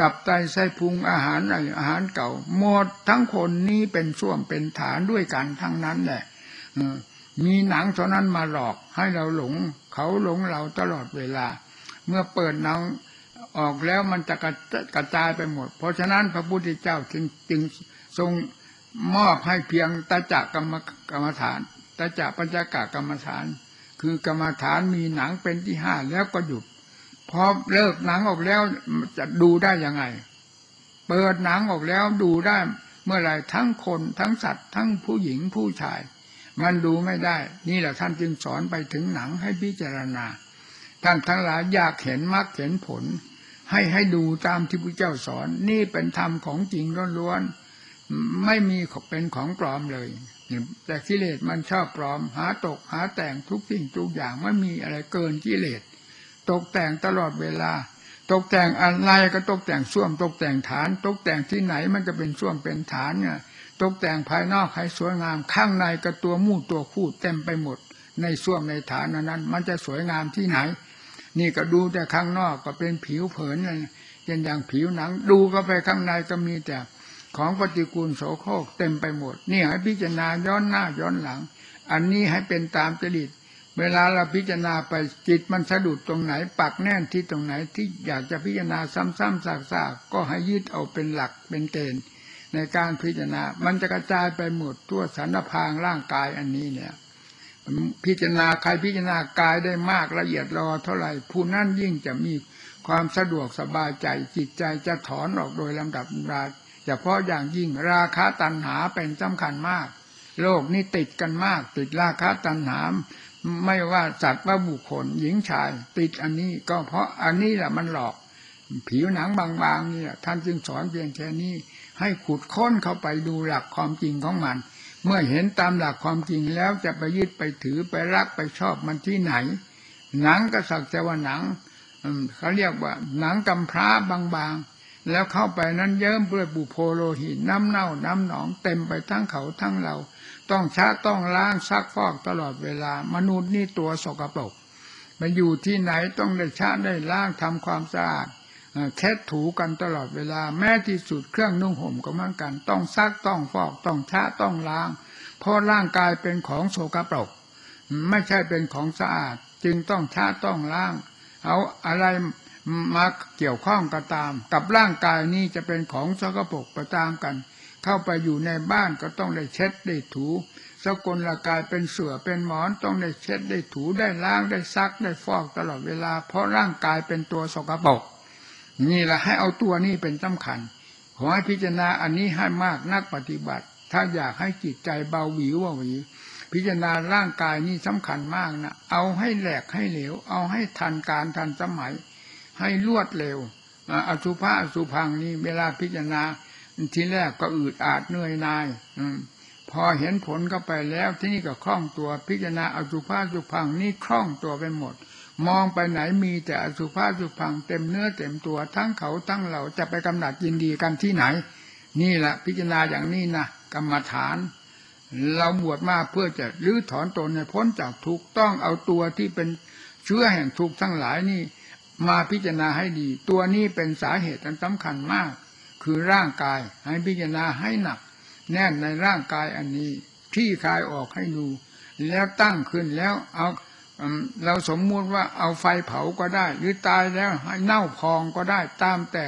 ตับไตไส้พุงอาหารอะไรอาหารเก่าหมดทั้งคนนี้เป็นส่วมเป็นฐานด้วยกันทั้งนั้นแหละ มีหนังเท่านั้นมาหลอกให้เราหลง เขาหลงเราตลอดเวลา เมื่อเปิดหนังออกแล้วมันจะกระกระจายไปหมด เพราะฉะนั้นพระพุทธเจ้าจึงจึงทรงมอบให้เพียงตาจักกรรมกรรมฐานตาจักปัญจกะกรรมฐาน คือกรรมฐานมีหนังเป็นที่ห้าแล้วก็หยุดพอเลิกหนังออกแล้วจะดูได้ยังไง เปิดหนังออกแล้วดูได้เมื่อไรทั้งคนทั้งสัตว์ ทั้งผู้หญิงผู้ชาย มันดูไม่ได้ นี่แหละท่านจึงสอนไปถึงหนังให้พิจารณา ท่านทั้งหลายอยากเห็นมรรคเห็นผล ให้ให้ดูตามที่พระเจ้าสอน นี่เป็นธรรมของจริงล้วนๆไม่มีเป็นของปลอมเลยแต่กิเลสมันชอบปลอม หาตกหาแต่งทุกสิ่งทุกอย่างไม่มีอะไรเกินกิเลสตกแต่งตลอดเวลา ตกแต่งอะไรก็ตกแต่งส้วม ตกแต่งฐาน ตกแต่งที่ไหนมันจะเป็นส้วมเป็นฐานเนี่ย ตกแต่งภายนอกให้สวยงามข้างในก็ตัวมู่ตัวคู่เต็มไปหมด ในส้วมในฐานนั้น มันจะสวยงามที่ไหน นี่ก็ดูแต่ข้างนอกก็เป็นผิวเผินเลยเป็นอย่างผิวหนัง ดูก็ไปข้างในก็มีแต่ของปฏิกูลโสโครกเต็มไปหมด นี่ให้พิจารณาย้อนหน้าย้อนหลัง อันนี้ให้เป็นตามจริต เวลาเราพิจารณาไปจิตมันสะดุดตรงไหน ปักแน่นที่ตรงไหนที่อยากจะพิจารณาซ้ำๆซากๆก็ให้ยึดเอาเป็นหลักเป็นเกณฑ์ ในการพิจารณา มันจะกระจายไปหมดทั่วสารพางร่างกายอันนี้เนี่ย พิจารณาใครพิจารณากายได้มากละเอียดรอเท่าไหร่ผู้นั้นยิ่งจะมีความสะดวกสบายใจจิตใจจะถอนออกโดยลำดับราเฉพาะอย่างยิ่งราคาตัณหาเป็นสำคัญมาก โลกนี้ติดกันมาก ติดราคาตัณหา ไม่ว่าสัตว์ว่าบุคคล หญิงชาย ติดอันนี้ก็เพราะอันนี้แหละมันหลอก ผิวหนังบางๆเนี่ยท่านจึงสอนเพียงแค่นี้ ให้ขุดค้นเข้าไปดูหลักความจริงของมัน เมื่อเห็นตามหลักความจริงแล้วจะไปยึดไปถือไปรักไปชอบมันที่ไหน หนังก็สักแต่ว่าหนังเขาเรียกว่า หนังกำพร้าบางๆ แล้วเข้าไปนั้นเยิ้มด้วยบุโพโลหิตน้ำเน่าน้ำหนองเต็มไปทั้งเขาทั้งเรา ต้องชาต้องล้างซักฟอกตลอดเวลามนุษย์นี่ตัวสกปรกมันอยู่ที่ไหนต้องได้ชาได้ล้างทำความสะอาด แค่ถูกันตลอดเวลา แม้ที่สุดเครื่องนุ่งห่มก็เหมือนกัน ต้องซักต้องฟอกต้องชาต้องล้าง เพราะร่างกายเป็นของโสกปรก ไม่ใช่เป็นของสะอาด จึงต้องชาต้องล้าง เอาอะไรมาเกี่ยวข้องก็ตาม กับร่างกายนี้จะเป็นของสกปรกไปตามกัน เข้าไปอยู่ในบ้านก็ต้องได้เช็ดได้ถูสกลละกายเป็นเสือเป็นหมอนต้องได้เช็ดได้ถูได้ล้างได้ซักได้ฟอกตลอดเวลา เพราะร่างกายเป็นตัวสกปรก นี่แหละให้เอาตัวนี้เป็นสำคัญ ขอให้พิจารณาอันนี้ให้มากนักปฏิบัติ ถ้าอยากให้จิตใจเบาหวิวว่าหวิวพิจารณาร่างกายนี่สำคัญมากนะเอาให้แหลกให้เหลว เอาให้ทันการทันสมัย ให้รวดเร็วอสุภะอสุพังนี่เวลาพิจารณาทีแรกก็อืดอาดเหนื่อยนายอืพอเห็นผลก็ไปแล้วที่นี่ก็คล่องตัวพิจารณาอสุภะอสุพังนี่คล่องตัวไปหมด มองไปไหนมีแต่อสุภาสุพังเต็มเนื้อเต็มตัวทั้งเขาทั้งเราจะไปกำหนัดยินดีกันที่ไหน นี่แหละพิจารณาอย่างนี้นะกรรมฐาน เราบวชมาเพื่อจะรื้อถอนตนให้พ้นจากทุกต้องเอาตัวที่เป็นเชื้อแห่งทุกทั้งหลายนี่ มาพิจารณาให้ดี ตัวนี้เป็นสาเหตุอันสำคัญมาก คือร่างกายให้พิจารณาให้หนัก แน่นในร่างกายอันนี้ที่คลายออกให้ดู แล้วตั้งขึ้นแล้วเอา เราสมมุติว่าเอาไฟเผาก็ได้ หรือตายแล้วให้เน่าพองก็ได้ตามแต่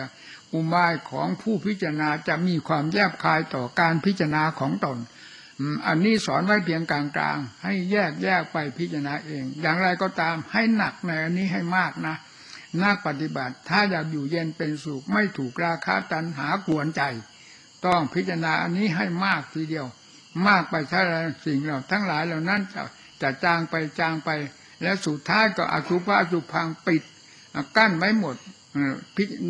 อุบายของผู้พิจารณาจะมีความแยบคายต่อการพิจารณาของตน อันนี้สอนไว้เพียงกลางๆ ให้แยกแยกไปพิจารณาเอง อย่างไรก็ตามให้หนักในอันนี้ให้มากนะนักปฏิบัติถ้าอยากอยู่เย็นเป็นสุขไม่ถูกราคาตันหากวนใจ ต้องพิจารณาอันนี้ให้มากทีเดียว มากไปถ้าสิ่งเราทั้งหลายเหล่านั้นจะ จะจางไปจางไป แล้วสุดท้ายก็อสุภะสุพังปิดกั้นไว้หมด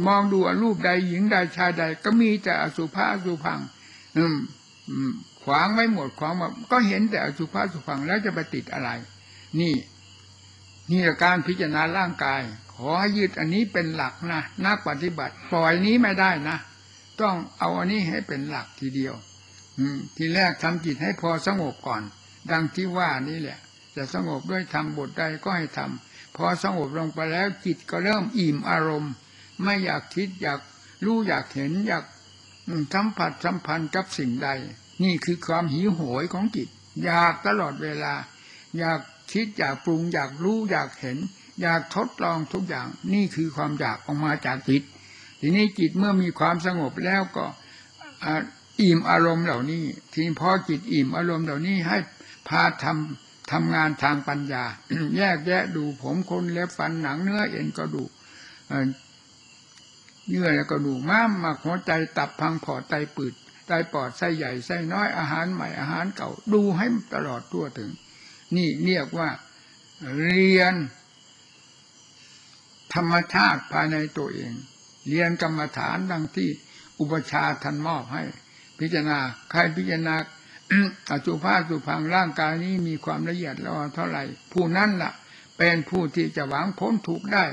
มองดูรูปใดหญิงใดชายใด ก็มีแต่อสุภะสุพังขวางไว้หมดขวางมาก็เห็นแต่อสุภะสุพังแล้วจะไปติดอะไร นี่นี่การพิจารณาร่างกาย ขอให้ยึดอันนี้เป็นหลักนะนักปฏิบัติ ปล่อยนี้ไม่ได้นะต้องเอาอันนี้ให้เป็นหลักทีเดียว อืทีแรกทำจิตให้พอสงบก่อน ดังที่ว่านี่แหละ จะสงบด้วยทำบทใดก็ให้ทำพอสงบลงไปแล้วจิตก็เริ่มอิ่มอารมณ์ ไม่อยากคิดอยากรู้อยากเห็นอยากสัมผัสสัมพันธ์กับสิ่งใด นี่คือความหิวโหยของจิต อยากตลอดเวลา อยากคิดอยากปรุงอยากรู้อยากเห็น อยากทดลองทุกอย่าง นี่คือความอยากออกมาจากจิต ทีนี้จิตเมื่อมีความสงบแล้วก็อิ่มอารมณ์เหล่านี้ ทีพอจิตอิ่มอารมณ์เหล่านี้ให้ พาทำทำงานทางปัญญา แยกแยะดูผมคนเล็บฟันหนังเนื้อเอ็นกระดูกเยื่อและกระดูกม้ามมาหัวใจตับพังผอดไตปืดไตปอดไส้ใหญ่ไส้น้อยอาหารใหม่อาหารเก่าดูให้ตลอดทั่วถึง นี่เรียกว่าเรียน ธรรมชาติภายในตัวเอง เรียนกรรมฐานดังที่อุปชาท่านมอบให้ พิจารณาใครพิจารณา อสุภาพสุพังร่างกายนี้มีความละเอียดละออเท่าไหร่ ผู้นั้นล่ะ เป็นผู้ที่จะหวังพ้นทุกข์ได้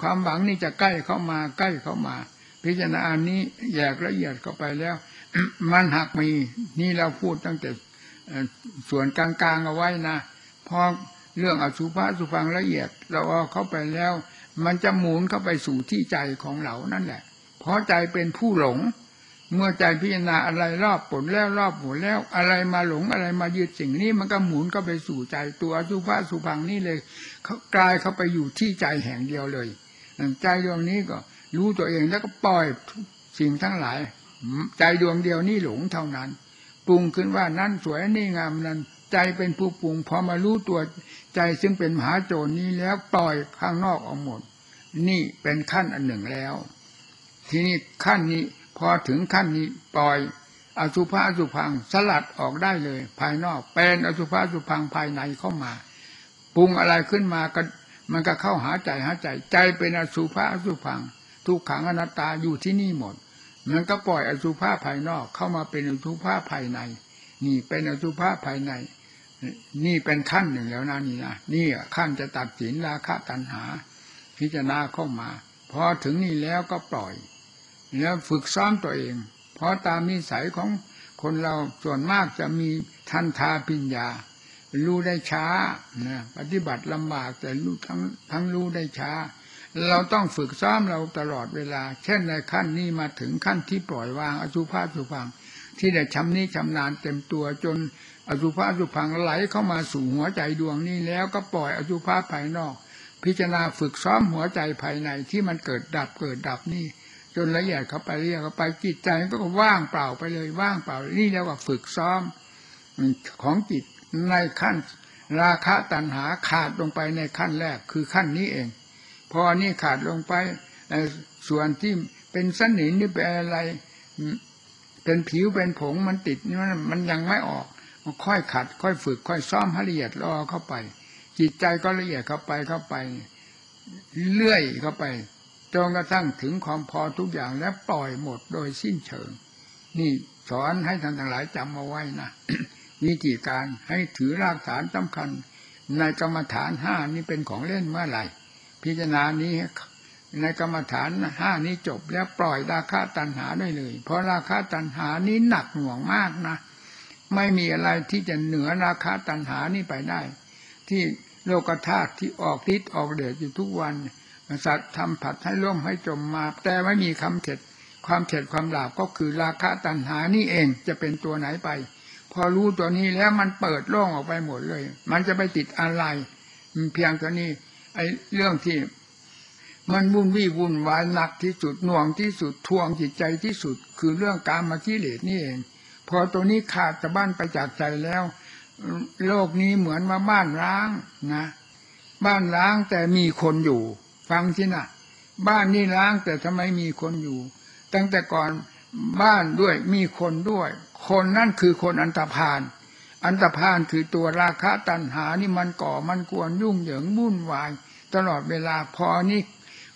ความหวังนี่จะใกล้เข้ามาใกล้เข้ามา พิจารณาอันนี้แยกละเอียดเข้าไปแล้ว มันหักมีนี่เราพูดตั้งแต่ส่วนกลางๆเอาไว้นะพอเรื่องอสุภาสุพังละเอียดเราเอาเข้าไปแล้ว มันจะหมุนเข้าไปสู่ที่ใจของเรานั่นแหละ เพราะใจเป็นผู้หลง เมื่อใจพิจารณาอะไรรอบผลแล้วรอบผลแล้ว อะไรมาหลงอะไรมายึดสิ่งนี้มันก็หมุนเข้าไปสู่ใจตัวอสุภาสุพังนี่เลยเขากลายเข้าไปอยู่ที่ใจแห่งเดียวเลยใจดวงนี้ก็ รู้ตัวเองแล้วก็ปล่อยสิ่งทั้งหลาย ใจดวงเดียวนี่หลงเท่านั้นปรุงขึ้นว่านั่นสวยนี่งามนั้น ใจเป็นผู้ปรุงพอมารู้ตัวใจซึ่งเป็นมหาโจรนี้แล้วปล่อยข้างนอกออกหมด นี่เป็นขั้นอันหนึ่งแล้ว ทีนี้ขั้นนี้ พอถึงขั้นนี้ปล่อยอสุภะอสุพังสลัดออกได้เลย ภายนอก เป็นอสุภะอสุพังภายในเข้ามาปรุงอะไรขึ้นมาก็มันก็เข้าหาใจหาใจ ใจเป็นอสุภะอสุพัง ทุกขังอนัตตาอยู่ที่นี่หมด มันก็ปล่อยอสุภะภายนอกเข้ามาเป็นอสุภะภายใน นี่เป็นอสุภะภายใน นี่เป็นขั้นหนึ่งแล้วนะนี่นะนี่ขั้นจะตัดสินราคะตัณหา พิจารณาเข้ามาพอถึงนี่แล้วก็ปล่อย แล้วฝึกซ้อมตัวเอง เพราะตามนิสัยของคนเราส่วนมากจะมีทันทาปิญญา รู้ได้ช้านะปฏิบัติลำบากแต่รู้ทั้งทั้งรู้ได้ช้า เราต้องฝึกซ้อมเราตลอดเวลา เช่นในขั้นนี้มาถึงขั้นที่ปล่อยวางอสุภาสุพัง ที่ได้ชำนี้ชำนาญเต็มตัวจนอสุภาสุพังไหลเข้ามาสู่หัวใจดวงนี้แล้วก็ปล่อยอสุภาภายนอก พิจารณาฝึกซ้อมหัวใจภายในที่มันเกิดดับเกิดดับนี่ จนละเอียดเข้าไปเรียกเข้าไปจิตใจมันก็ว่างเปล่าไปเลยว่างเปล่า นี่เรียกว่าฝึกซ้อมของจิตในขั้น ราคะตัณหาขาดลงไปในขั้นแรกคือขั้นนี้เอง พอนี่ขาดลงไปส่วนที่เป็นสนิมนี่เป็นอะไร เป็นผิวเป็นผงมันติดนี่มันมันยังไม่ออกมันค่อยขัด ค่อยฝึก ค่อยซ้อมให้ละเอียดรอเข้าไป จิตใจก็ละเอียดเข้าไปเข้าไป เลื่อยเข้าไป จนกระทั่งถึงความพอทุกอย่างและปล่อยหมดโดยสิ้นเชิง นี่สอนให้ท่านทั้งหลายจำเอาไว้นะวิธีการให้ถือรากฐานสำคัญ ในกรรมฐานห้านี่เป็นของเล่นเมื่อไหร่ พิจารณานี้ในกรรมฐานห้านี้จบแล้วปล่อยราคาตัณหาได้เลย เพราะราคาตัณหานี้หนักหน่วงมากนะ ไม่มีอะไรที่จะเหนือราคาตัณหานี้ไปได้ ที่โลกธาตุที่ออกฤทธิ์ออกเดชอยู่ทุกวัน สัตว์ทำผัดให้ล่มให้จมมา แต่ไม่มีคำเท็จความเท็จความหลาบก็คือราคะตัณหานี่เองจะเป็นตัวไหนไป พอรู้ตัวนี้แล้วมันเปิดโล่งออกไปหมดเลย มันจะไปติดอะไรเพียงตัวนี้ไอ้เรื่องที่มันวุ่นวี่วุ่นวายหนักที่สุดหน่วงที่สุดทวงจิตใจที่สุด คือเรื่องการมากิเลสนี่เอง พอตัวนี้ขาดจากบ้านไปจากใจแล้ว โลกนี้เหมือนมาบ้านร้างนะ บ้านร้างแต่มีคนอยู่ ฟังที่นะบ้านนี่ร้างแต่ทำไมมีคนอยู่ ตั้งแต่ก่อนบ้านด้วยมีคนด้วย คนนั่นคือคนอันตรพาน อันตรพานคือตัวราคะตัณหานี่มันก่อมันกวนยุ่งเหยิงวุ่นวาย ตลอดเวลาพอนี่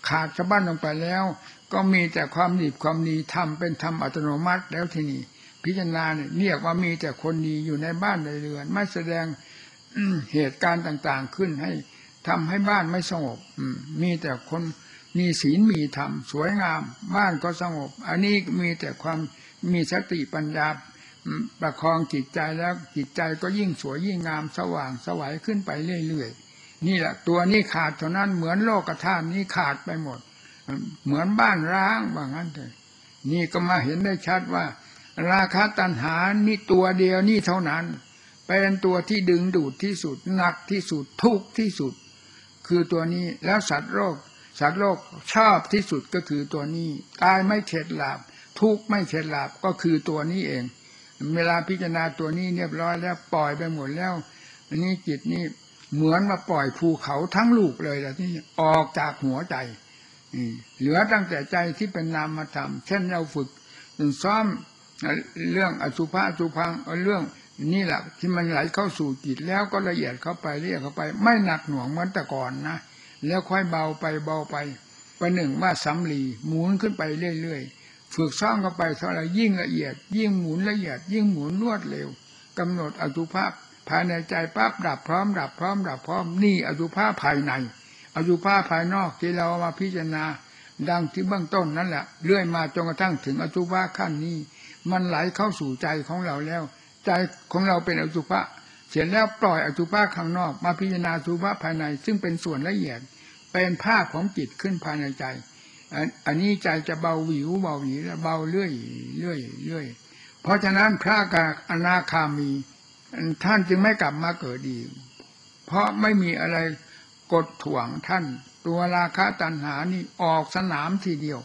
ขาดสะบั้นลงไปแล้ว ก็มีแต่ความดีความดีทำเป็นธรรมอัตโนมัติแล้วทีนี้พิจารณาเนี่ยเรียกว่ามีแต่คนดีอยู่ในบ้านในเรือน ไม่แสดงเหตุการณ์ต่างๆขึ้นให้ ทำให้บ้านไม่สงบมีแต่คนมีศีลมีธรรมสวยงาม บ้านก็สงบ อันนี้มีแต่ความมีสติปัญญาประคองจิตใจแล้วจิตใจก็ยิ่งสวยยิ่งงามสว่างสวัยขึ้นไปเรื่อยๆนี่แหละตัวนี้ขาดเท่านั้นเหมือนโลกธาตุนี้ขาดไปหมด เหมือนบ้านร้างว่างั้นเลยนี่ก็มาเห็นได้ชัดว่า ราคาตัณหานี่ตัวเดียวนี่เท่านั้น เป็นตัวที่ดึงดูดที่สุดหนักที่สุดทุกข์ที่สุด คือตัวนี้แล้วสัตว์โลกสัตว์โลกชอบที่สุดก็คือตัวนี้ตายไม่เข็ดหลาบ ทุกข์ไม่เข็ดหลาบก็คือตัวนี้เอง เวลาพิจารณาตัวนี้เรียบร้อยแล้วปล่อยไปหมดแล้วอันนี้จิตนี่เหมือนมาปล่อยภูเขาทั้งลูกเลยแล้วที่ออกจากหัวใจเหลือตั้งแต่ใจที่เป็นนามธรรมเช่นเราฝึกซ้อมเรื่องอสุภะอสุพังเรื่อง นี่แหละที่มันไหลเข้าสู่จิตแล้วก็ละเอียดเข้าไปเรียกเข้าไป ไม่หนักหน่วงเหมือนแต่ก่อนนะแล้วค่อยเบาไปเบาไปประหนึ่งว่าสำลีหมุนขึ้นไปเรื่อยๆฝึกซ้อมเข้าไปเท่าไรยิ่งละเอียด ยิ่งหมุนละเอียด ยิ่งหมุนรวดเร็วกำหนดอสุภาพภายในใจปั๊บดับพร้อมดับพร้อมดับพร้อมนี่อสุภาพภายในอสุภาพภายนอกที่เราเอามาพิจารณาดังที่เบื้องต้นนั่นแหละเรื่อยมาจนกระทั่งถึงอสุภะขั้นนี้ มันไหลเข้าสู่ใจของเราแล้ว ใจของเราเป็นอสุภะเสร็จแล้วปล่อยอสุภะข้างนอก มาพิจารณาสุภะภายใน ซึ่งเป็นส่วนละเอียดเป็นภาพของจิตขึ้นภายในใจ อันนี้ใจจะเบาหวิวเบาหวีและเบาเรื่อยเรื่อยเรื่อยเพราะฉะนั้นพระกาอนาคามี ท่านจึงไม่กลับมาเกิดอีกเพราะไม่มีอะไรกดถ่วงท่าน ตัวราคะตัณหานี่ออกสนามทีเดียว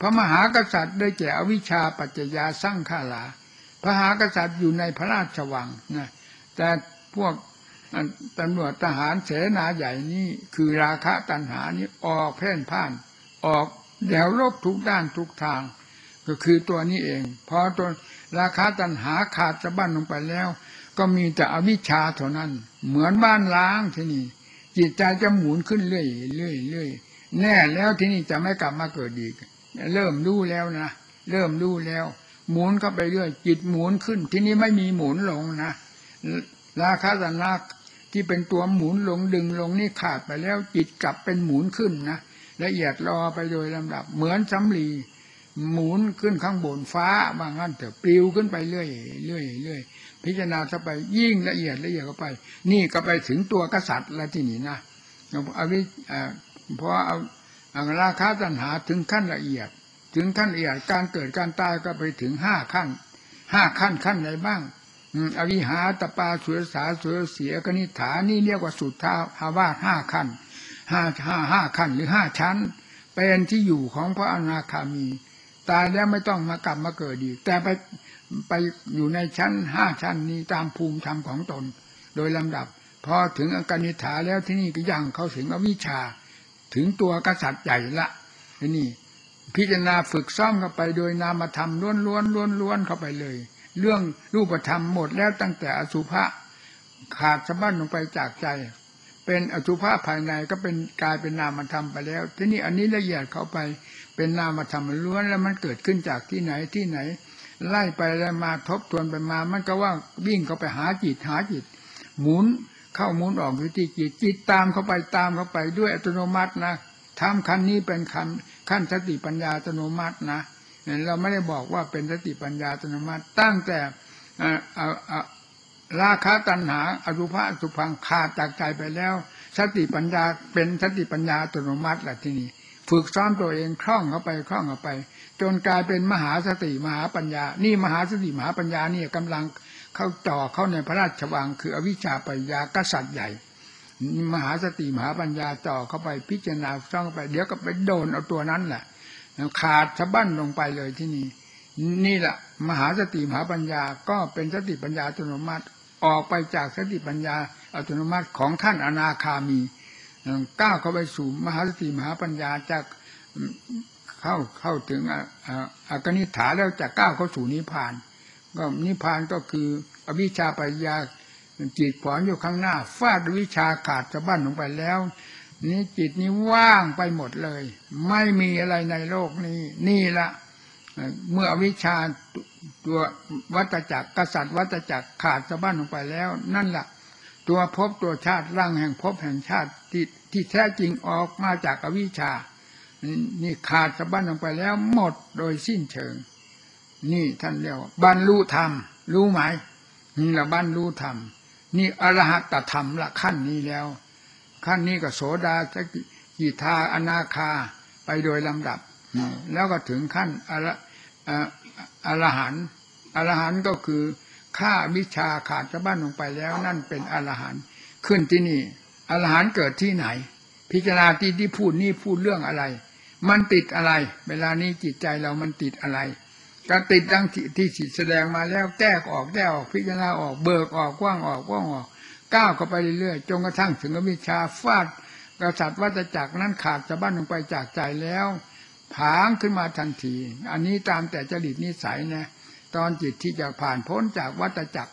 พระมหากษัตริย์ได้แก่อวิชาปัจจยาสร้างข้าลา พระหากษัตริย์อยู่ในพระราชวังนะแต่พวกตำรวจทหารเสนาใหญ่นี่คือราคะตัณหานี่ออกเพ่นพ่าน ออกแถวรบทุกด้านทุกทาง ก็คือตัวนี้เองพอตัวราคาตัณหาขาดสะบั้นลงไปแล้ว ก็มีแต่อวิชชาเท่านั้น เหมือนบ้านล้างที่นี่จิตใจจะหมุนขึ้นเรื่อยเรื่อยเรื่อยแน่แล้วที่นี่จะไม่กลับมาเกิดอีก เริ่มรู้แล้วนะ เริ่มรู้แล้ว หมุนเข้าไปเรื่อย จิตหมุนขึ้น ที่นี้ไม่มีหมุนลงนะราคาตัณหาที่เป็นตัวหมุนลงดึงลงนี่ขาดไปแล้วจิตกลับเป็นหมุนขึ้นนะละเอียดรอไปโดยลำดับ เหมือนสำลีหมุนขึ้นข้างบนฟ้าบางอันเถอะปลิวขึ้นไปเรื่อยเรื่อยเรื่อยพิจารณาเข้าไปยิ่งละเอียดละเอียดเข้าไป นี่ก็ไปถึงตัวกษัตริย์ล้วที่นี่นะเอาวิเพราะเอาเอาราคาตัณหาถึงขั้นละเอียด ถึงขั้นละเอียดการเกิดการตายก็ไปถึงห้าขั้นห้าขั้นขั้นไหนบ้างอวิหาตปาสุรสาสุรเสียกนิฐานี่เรียกว่าสุดทธาอาวาห้าขั้นห้าห้าห้าขั้นหรือห้าชั้น เป็นที่อยู่ของพระอนาคามี ตายแล้วไม่ต้องมากลับมาเกิดอีก แต่ไปไปอยู่ในชั้นห้าชั้นนี้ตามภูมิธรรมของตน โดยลำดับพอถึงอกนิฐาแล้วที่นี่ก็ยังเข้าถึงอวิชา ถึงตัวกษัตริย์ใหญ่ละที่นี่ พิจารณาฝึกซ้อมเข้าไปโดยนามธรรมล้วนล้วนล้วนล้วนเข้าไปเลย เรื่องรูปธรรมหมดแล้วตั้งแต่อสุภะขาดสะบั้นลงไปจากใจ เป็นอสุภาพภายในก็เป็นกลายเป็นนามธรรมไปแล้ว ทีนี้อันนี้ละเอียดเข้าไปเป็นนามธรรมล้วนแล้วมันเกิดขึ้นจากที่ไหนที่ไหน ไล่ไปแล้วมาทบทวนไปมา มันก็ว่าวิ่งเข้าไปหาจิตหาจิต หมุนเข้าหมุนออกอยู่ที่จิตจิตตามเข้าไปตามเข้าไปด้วยอัตโนมัตินะทำขั้นนี้เป็นขั้น ขั้นสติปัญญาอัตโนมัตินะเราไม่ได้บอกว่าเป็นสติปัญญาอัตโนมัติ ตั้งแต่ราคาตัณหาอสุภะสุพังขาดจากใจไปแล้ว สติปัญญาเป็นสติปัญญาอัตโนมัติแหละที่นี่ฝึกซ้อมตัวเองคล่องเข้าไปคล่องเข้าไป จนกลายเป็นมหาสติมหาปัญญา นี่มหาสติมหาปัญญานี่กำลังเข้าจ่อเข้าในพระราชวังคืออวิชชาปัญญากษัตริย์ใหญ่ มหาสติมหาปัญญาจ่อเข้าไปพิจารณาซ่องไป เดี๋ยวก็ไปโดนเอาตัวนั้นแหละขาดสะบั้นลงไปเลยที่นี่นี่แหละมหาสติมหาปัญญาก็เป็นสติปัญญาอัตโนมัติออกไปจากสติปัญญาอัตโนมัติของท่านอนาคามีก้าวเข้าไปสู่มหาสติมหาปัญญาจากเข้าเข้าถึงอากนิฐาแล้วจากก้าวเข้าสู่นิพพาน ก็นิพพานก็คืออวิชชาปัญญา จิตขวางอยู่ข้างหน้าฟาดวิชาขาดจะบั้นลงไปแล้ว นี่จิตนี้ว่างไปหมดเลย ไม่มีอะไรในโลกนี้ นี่ละเมื่อวิชาตัววัตจักรกษัตริย์วัตจักรขาดสะบั้นลงไปแล้ว นั่นแหละตัวภพตัวชาติร่างแห่งภพแห่งชาติที่ที่แท้จริงออกมาจากอวิชชา นี่ขาดสะบั้นลงไปแล้วหมดโดยสิ้นเชิง นี่ท่านเรียกว่าบรรลุธรรม รู้ไหมนี่ละบรรลุธรรม นี่อรหัตธรรมละขั้นนี้แล้ว ขั้นนี้ก็โสดาสกิทาอนาคาไปโดยลำดับ แล้วก็ถึงขั้นอรอรหันอรหันก็คือฆ่าวิชาขาดสะบั้นลงไปแล้ว นั่นเป็นอรหันขึ้นที่นี่อรหันเกิดที่ไหน พิจารณาที่ที่พูดนี่พูดเรื่องอะไร มันติดอะไร เวลานี้จิตใจเรามันติดอะไร การติดดังที่สิแสดงมาแล้วแก้ออกแก้ออกพิจารณาออกเบิกออกกว้างออกกว้างออกก้าวเข้าไปเรื่อยๆจนกระทั่งถึงวิชาฟาดกษัตริย์วัตจักรนั้นขาดสะบั้นลงไปจากใจแล้วผางขึ้นมาทันที อันนี้ตามแต่จริตนิสัยนะตอนจิตที่จะผ่านพ้นจากวัฏจักร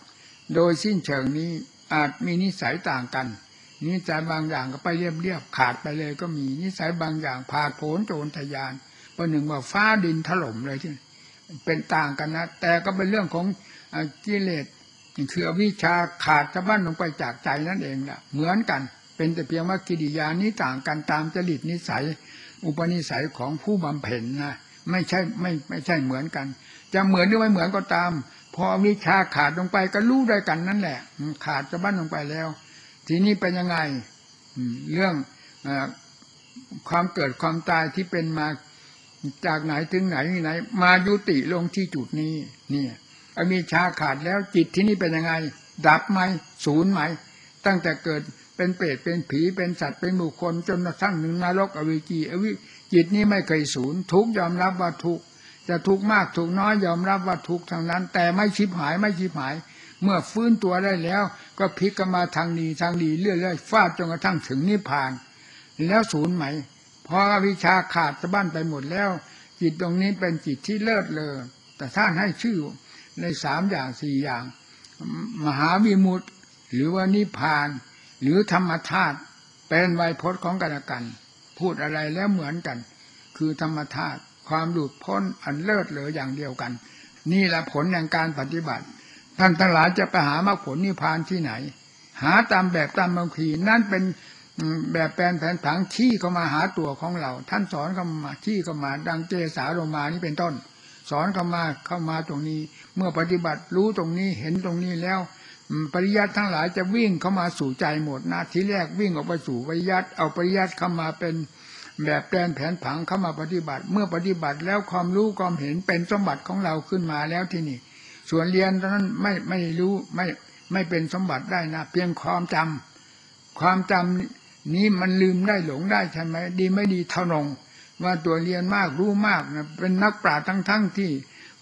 โดยสิ้นเชิงนี้อาจมีนิสัยต่างกัน นิสัยบางอย่างก็ไปเรียบเรียบขาดไปเลยก็มีนิสัยบางอย่างผ่าโผนโจรทยานประหนึ่งว่าฟ้าดินถล่มเลยที่ เป็นต่างกันนะ แต่ก็เป็นเรื่องของกิเลสคือวิชาขาดสะบั้นลงไปจากใจนั่นเองแหละเหมือนกัน เป็นแต่เพียงว่ากิริยานี้ต่างกันตามจริตนิสัย อุปนิสัยของผู้บำเพ็ญนะไม่ใช่ไม่ไม่ใช่เหมือนกัน จะเหมือนหรือไม่เหมือนก็ตาม พอวิชาขาดลงไปก็รู้ด้วยกันนั่นแหละ ขาดสะบั้นลงไปแล้ว ทีนี้เป็นยังไงเรื่องอความเกิดความตายที่เป็นมา จากไหนถึงไหนไหน มายุติลงที่จุดนี้ เนี่ยอวิชาขาดแล้วจิตที่นี่เป็นยังไง ดับไหมศูนย์ไหม ตั้งแต่เกิดเป็นเปรตเป็นผีเป็นสัตว์เป็นบุคคลจนกระทั่งถึงนรกอวิจีอวิจิตนี้ไม่เคยศูนย์ ทุกยอมรับว่าทุกจะทุกมากทุกน้อยยอมรับว่าทุกทางนั้น แต่ไม่ชิบหายไม่ชิบหาย เมื่อฟื้นตัวได้แล้ว ก็พลิกมาทางดีทางดีเรื่อยๆฟาดจนกระทั่งถึงนิพพาน แล้วศูนย์ไหม พอวิชชาขาดสะบั้นไปหมดแล้ว จิตตรงนี้เป็นจิตที่เลิศเลอแต่ท่านให้ชื่อในสามอย่างสี่อย่าง มหาวิมุตติหรือว่านิพพาน หรือธรรมธาตุเป็นไวยพจน์ของกันแลกัน พูดอะไรแล้วเหมือนกัน คือธรรมธาตุความหลุดพ้นอันเลิศเหลืออย่างเดียวกัน นี่แหละผลแห่งการปฏิบัติ ท่านทั้งหลายจะไปหามรรคผลนิพพานที่ไหน หาตามแบบตามบางทีนั่นเป็น แบบแปลนแผนผังชี้เข้ามาหาตัวของเรา ท่านสอนเข้ามาชี้เข้ามา ดังเจสาโลมานี่เป็นต้น สอนเข้ามาเข้ามาตรงนี้ เมื่อปฏิบัติรู้ตรงนี้เห็นตรงนี้แล้ว ปริยัติทั้งหลายจะวิ่งเข้ามาสู่ใจหมดนะทีแรกวิ่งออกไปสู่ปริยัติเอาปริยัติเข้ามาเป็นแบบแปลนแผนผังเข้ามาปฏิบัติ เมื่อปฏิบัติแล้วความรู้ความเห็นเป็นสมบัติของเราขึ้นมาแล้วที่นี่ ส่วนเรียนตอนนั้นไม่ไม่รู้ไม่ไม่เป็นสมบัติได้นะ เพียงความจำความจำ นี้มันลืมได้หลงได้ใช่ไหมดีไม่ดีเท่านงว่าตัวเรียนมากรู้มากนะเป็นนักปราชญ์ทั้งทั้งที่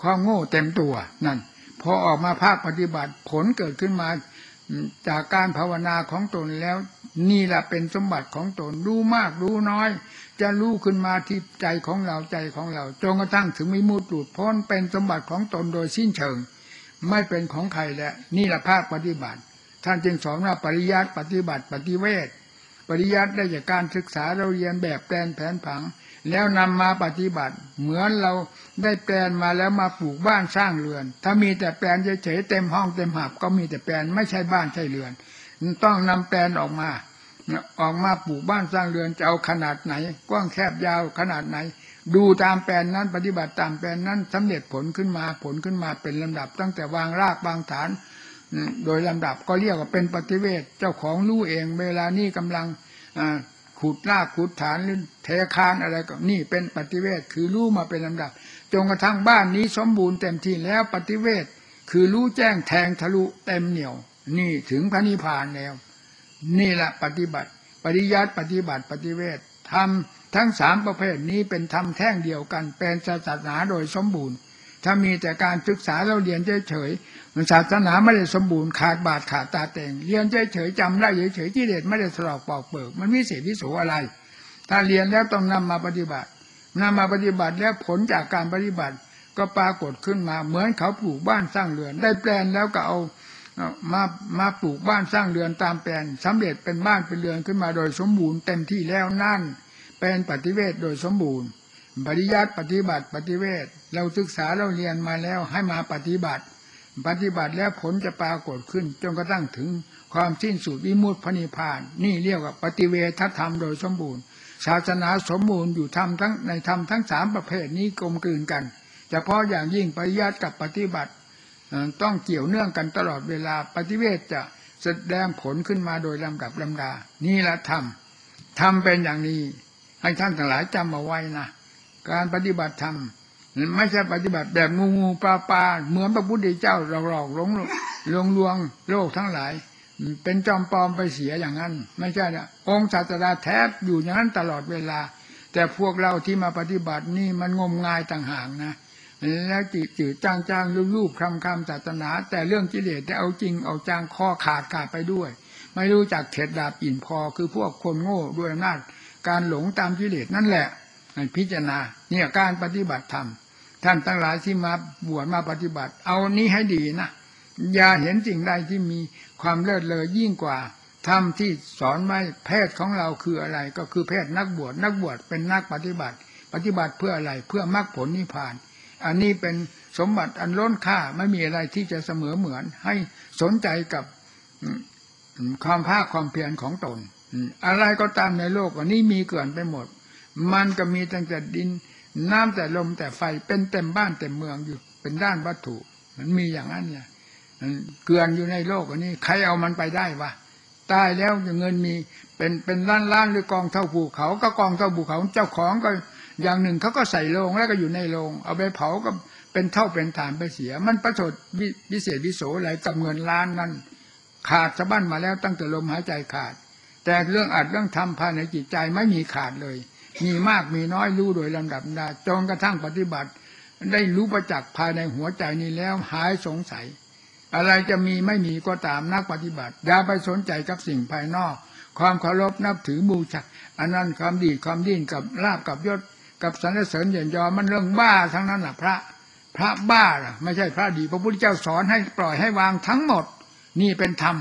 ความโง่เต็มตัวนั่นพอออกมาภาคปฏิบัติผลเกิดขึ้นมาจากการภาวนาของตนแล้ว นี่แหละเป็นสมบัติของตนรู้มากรู้น้อย จะรู้ขึ้นมาที่ใจของเราใจของเราจนกระทั่งถึงมิมุติหลุดพ้นเป็นสมบัติของตนโดยสิ้นเชิง ไม่เป็นของใครแล้วนี่แหละภาคปฏิบัติ ท่านจึงสอนว่าปริยัติปฏิบัติปฏิเวท ปริยัติได้จากการศึกษาเราเรียนแบบแปลนแผนผัง แล้วนำมาปฏิบัติ เหมือนเราได้แปลนมาแล้วมาปลูกบ้านสร้างเรือน ถ้ามีแต่แปลนเฉยๆเต็มห้องเต็มหับก็มีแต่แปลนไม่ใช่บ้านใช่เรือน ต้องนำแปลนออกมาออกมาปลูกบ้านสร้างเรือนจะเอาขนาดไหน กว้างแคบยาวขนาดไหน ดูตามแปลนนั้นปฏิบัติตามแปลนนั้นสำเร็จผลขึ้นมาผลขึ้นมาเป็นลำดับ ตั้งแต่วางรากวางฐาน โดยลำดับก็เรียกว่าเป็นปฏิเวทเจ้าของรู้เอง เวลานี้กำลังขุดรากขุดฐานหรือเทคานอะไรก็นี่เป็นปฏิเวทคือรู้มาเป็นลำดับจนกระทั่งบ้านนี้สมบูรณ์เต็มที่แล้วปฏิเวทคือรู้แจ้งแทงทะลุเต็มเหนียว นี่ถึงพระนิพพานแล้ว นี่แหละปฏิบัติ ปริยัติปฏิบัติปฏิเวททำทั้งสามประเภทนี้เป็นธรรมแท่งเดียวกัน เป็นศาสนาโดยสมบูรณ์ ถ้ามีแต่การศึกษาเราเรียนเฉยๆศาสนาไม่ได้สมบูรณ์ขาดบาดขาดตาแต่งเรียนเฉยๆจำได้เฉยๆที่เด็ดไม่ได้สลอกปอกเปิก มันวิเศษวิโสอะไร ถ้าเรียนแล้วต้องนำมาปฏิบัตินำมาปฏิบัติแล้วผลจากการปฏิบัติก็ปรากฏขึ้นมา เหมือนเขาปลูกบ้านสร้างเรือน ได้แปลนแล้วก็เอามามาปลูกบ้านสร้างเรือนตามแปลนสำเร็จเป็นบ้านเป็นเรือนขึ้นมาโดยสมบูรณ์เต็มที่แล้วนั่นเป็นปฏิเวทโดยสมบูรณ์ ปริยัติปฏิบัติปฏิเวทเราศึกษาเราเรียนมาแล้วให้มาปฏิบัติ ปฏิบัติแล้วผลจะปรากฏขึ้นจนกระทั่งถึงความสิ้นสุดวิมุตติพนิพาน นี่เรียกว่าปฏิเวทธรรมโดยสมบูรณ์ ศาสนาสมบูรณ์อยู่ธรรมทั้งในธรรมทั้งสามประเภทนี้กลมกลืนกันเฉพาะอย่างยิ่งปริยัติกับปฏิบัติต้องเกี่ยวเนื่องกันตลอดเวลาปฏิเวทจะแสดงผลขึ้นมาโดยลำดับลำดา นี่ละธรรมธรรมเป็นอย่างนี้ ให้ท่านทั้งหลายจำเอาไว้นะ การปฏิบัติธรรมไม่ใช่ปฏิบัติแบบงูงูปลาปลาเหมือนพระพุทธเจ้าหลอกหลอกหลงหลงลวงโลกทั้งหลาย เป็นจอมปลอมไปเสียอย่างนั้น ไม่ใช่นะองค์ศาสดาแทบอยู่อย่างนั้นตลอดเวลา แต่พวกเราที่มาปฏิบัตินี่มันงมงายต่างหากนะแล้วจืดจืดจางจางรูปรูปคำคำศาสนา แต่เรื่องกิเลสได้เอาจริงเอาจางข้อขาดขาดไปด้วย ไม่รู้จักเข็ดดาบอินพอคือพวกคนโง่ด้วยอำนาจการหลงตามกิเลสนั่นแหละให้พิจารณา เนี่ยการปฏิบัติธรรมท่านทั้งหลายที่มาบวชมาปฏิบัติ เอานี้ให้ดีนะอย่าเห็นสิ่งใดที่มีความเลิศเลอยิ่งกว่าธรรมที่สอนไว้เพศของเราคืออะไร ก็คือเพศนักบวชนักบวชเป็นนักปฏิบัติ ปฏิบัติเพื่ออะไรเพื่อมรรคผลนิพพาน อันนี้เป็นสมบัติอันล้นค่าไม่มีอะไรที่จะเสมอเหมือน ให้สนใจกับความภาคความเพียรของตน อะไรก็ตามในโลกวันนี้มีเกลื่อนไปหมด มันก็มีตั้งแต่ดิน น้ำแต่ลมแต่ไฟเป็นเต็มบ้านเต็มเมืองอยู่ เป็นด้านวัตถุ มันมีอย่างนั้นแหละมันเกลื่อนอยู่ในโลกอันนี้ ใครเอามันไปได้วะตายแล้วเงินมีเป็นเป็นล้านล้านหรือกองเท่าภูเขาก็กองเท่าภูเขาเจ้าของก็อย่างหนึ่งเขาก็ใส่โลงแล้วก็อยู่ในโลงเอาไปเผาก็เป็นเท่าเป็นฐานไปเสีย มันประโยชน์วิวิเศษวิโสอะไรกับเงินล้านนั้นขาดสะบั้นมาแล้วตั้งแต่ลมหายใจขาด แต่เรื่องอัดเรื่องทำภายในจิตใจไม่มีขาดเลย มีมากมีน้อยรู้โดยลำดับดาจนกระทั่งปฏิบัติ ได้รู้ประจักษ์ภายในหัวใจนี้แล้วหายสงสัย อะไรจะมีไม่มีก็ตามนักปฏิบัติอย่าไปสนใจกับสิ่งภายนอก ความเคารพนับถือบูชาอันนั้นความดีความดิ้นกับลาบกับยศกับสรรเสริญเยินยอมันเรื่องบ้าทั้งนั้นแหละพระ พระบ้าล่ะไม่ใช่พระดี พระพุทธเจ้าสอนให้ปล่อยให้วางทั้งหมด นี่เป็นธรรม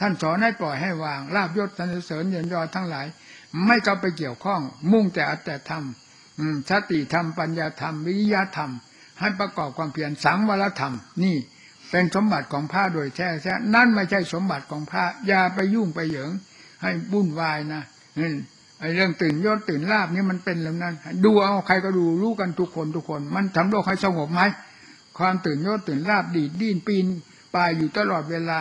ท่านสอนให้ปล่อยให้วางลาบยศสรรเสริญเยินยอทั้งหลาย ไม่เข้าไปเกี่ยวข้อง มุ่งแต่อัตแต่ธรรมสติธรรมปัญญาธรรม วิริยะธรรม ให้ประกอบความเพียรสังวรธรรม นี่เป็นสมบัติของพระโดยแท้แท้นั่นไม่ใช่สมบัติของพระอย่าไปยุ่งไปเหยิง ให้วุ่นวายนะไอ้เรื่องตื่นยศตื่นลาบนี่มันเป็นแล้วนั้นดูเอาใครก็ดูรู้กันทุกคนทุกคน มันทำโลกให้สงบไหมความตื่นยศตื่นลาบดีดดิ้นปีนปลายอยู่ตลอดเวลา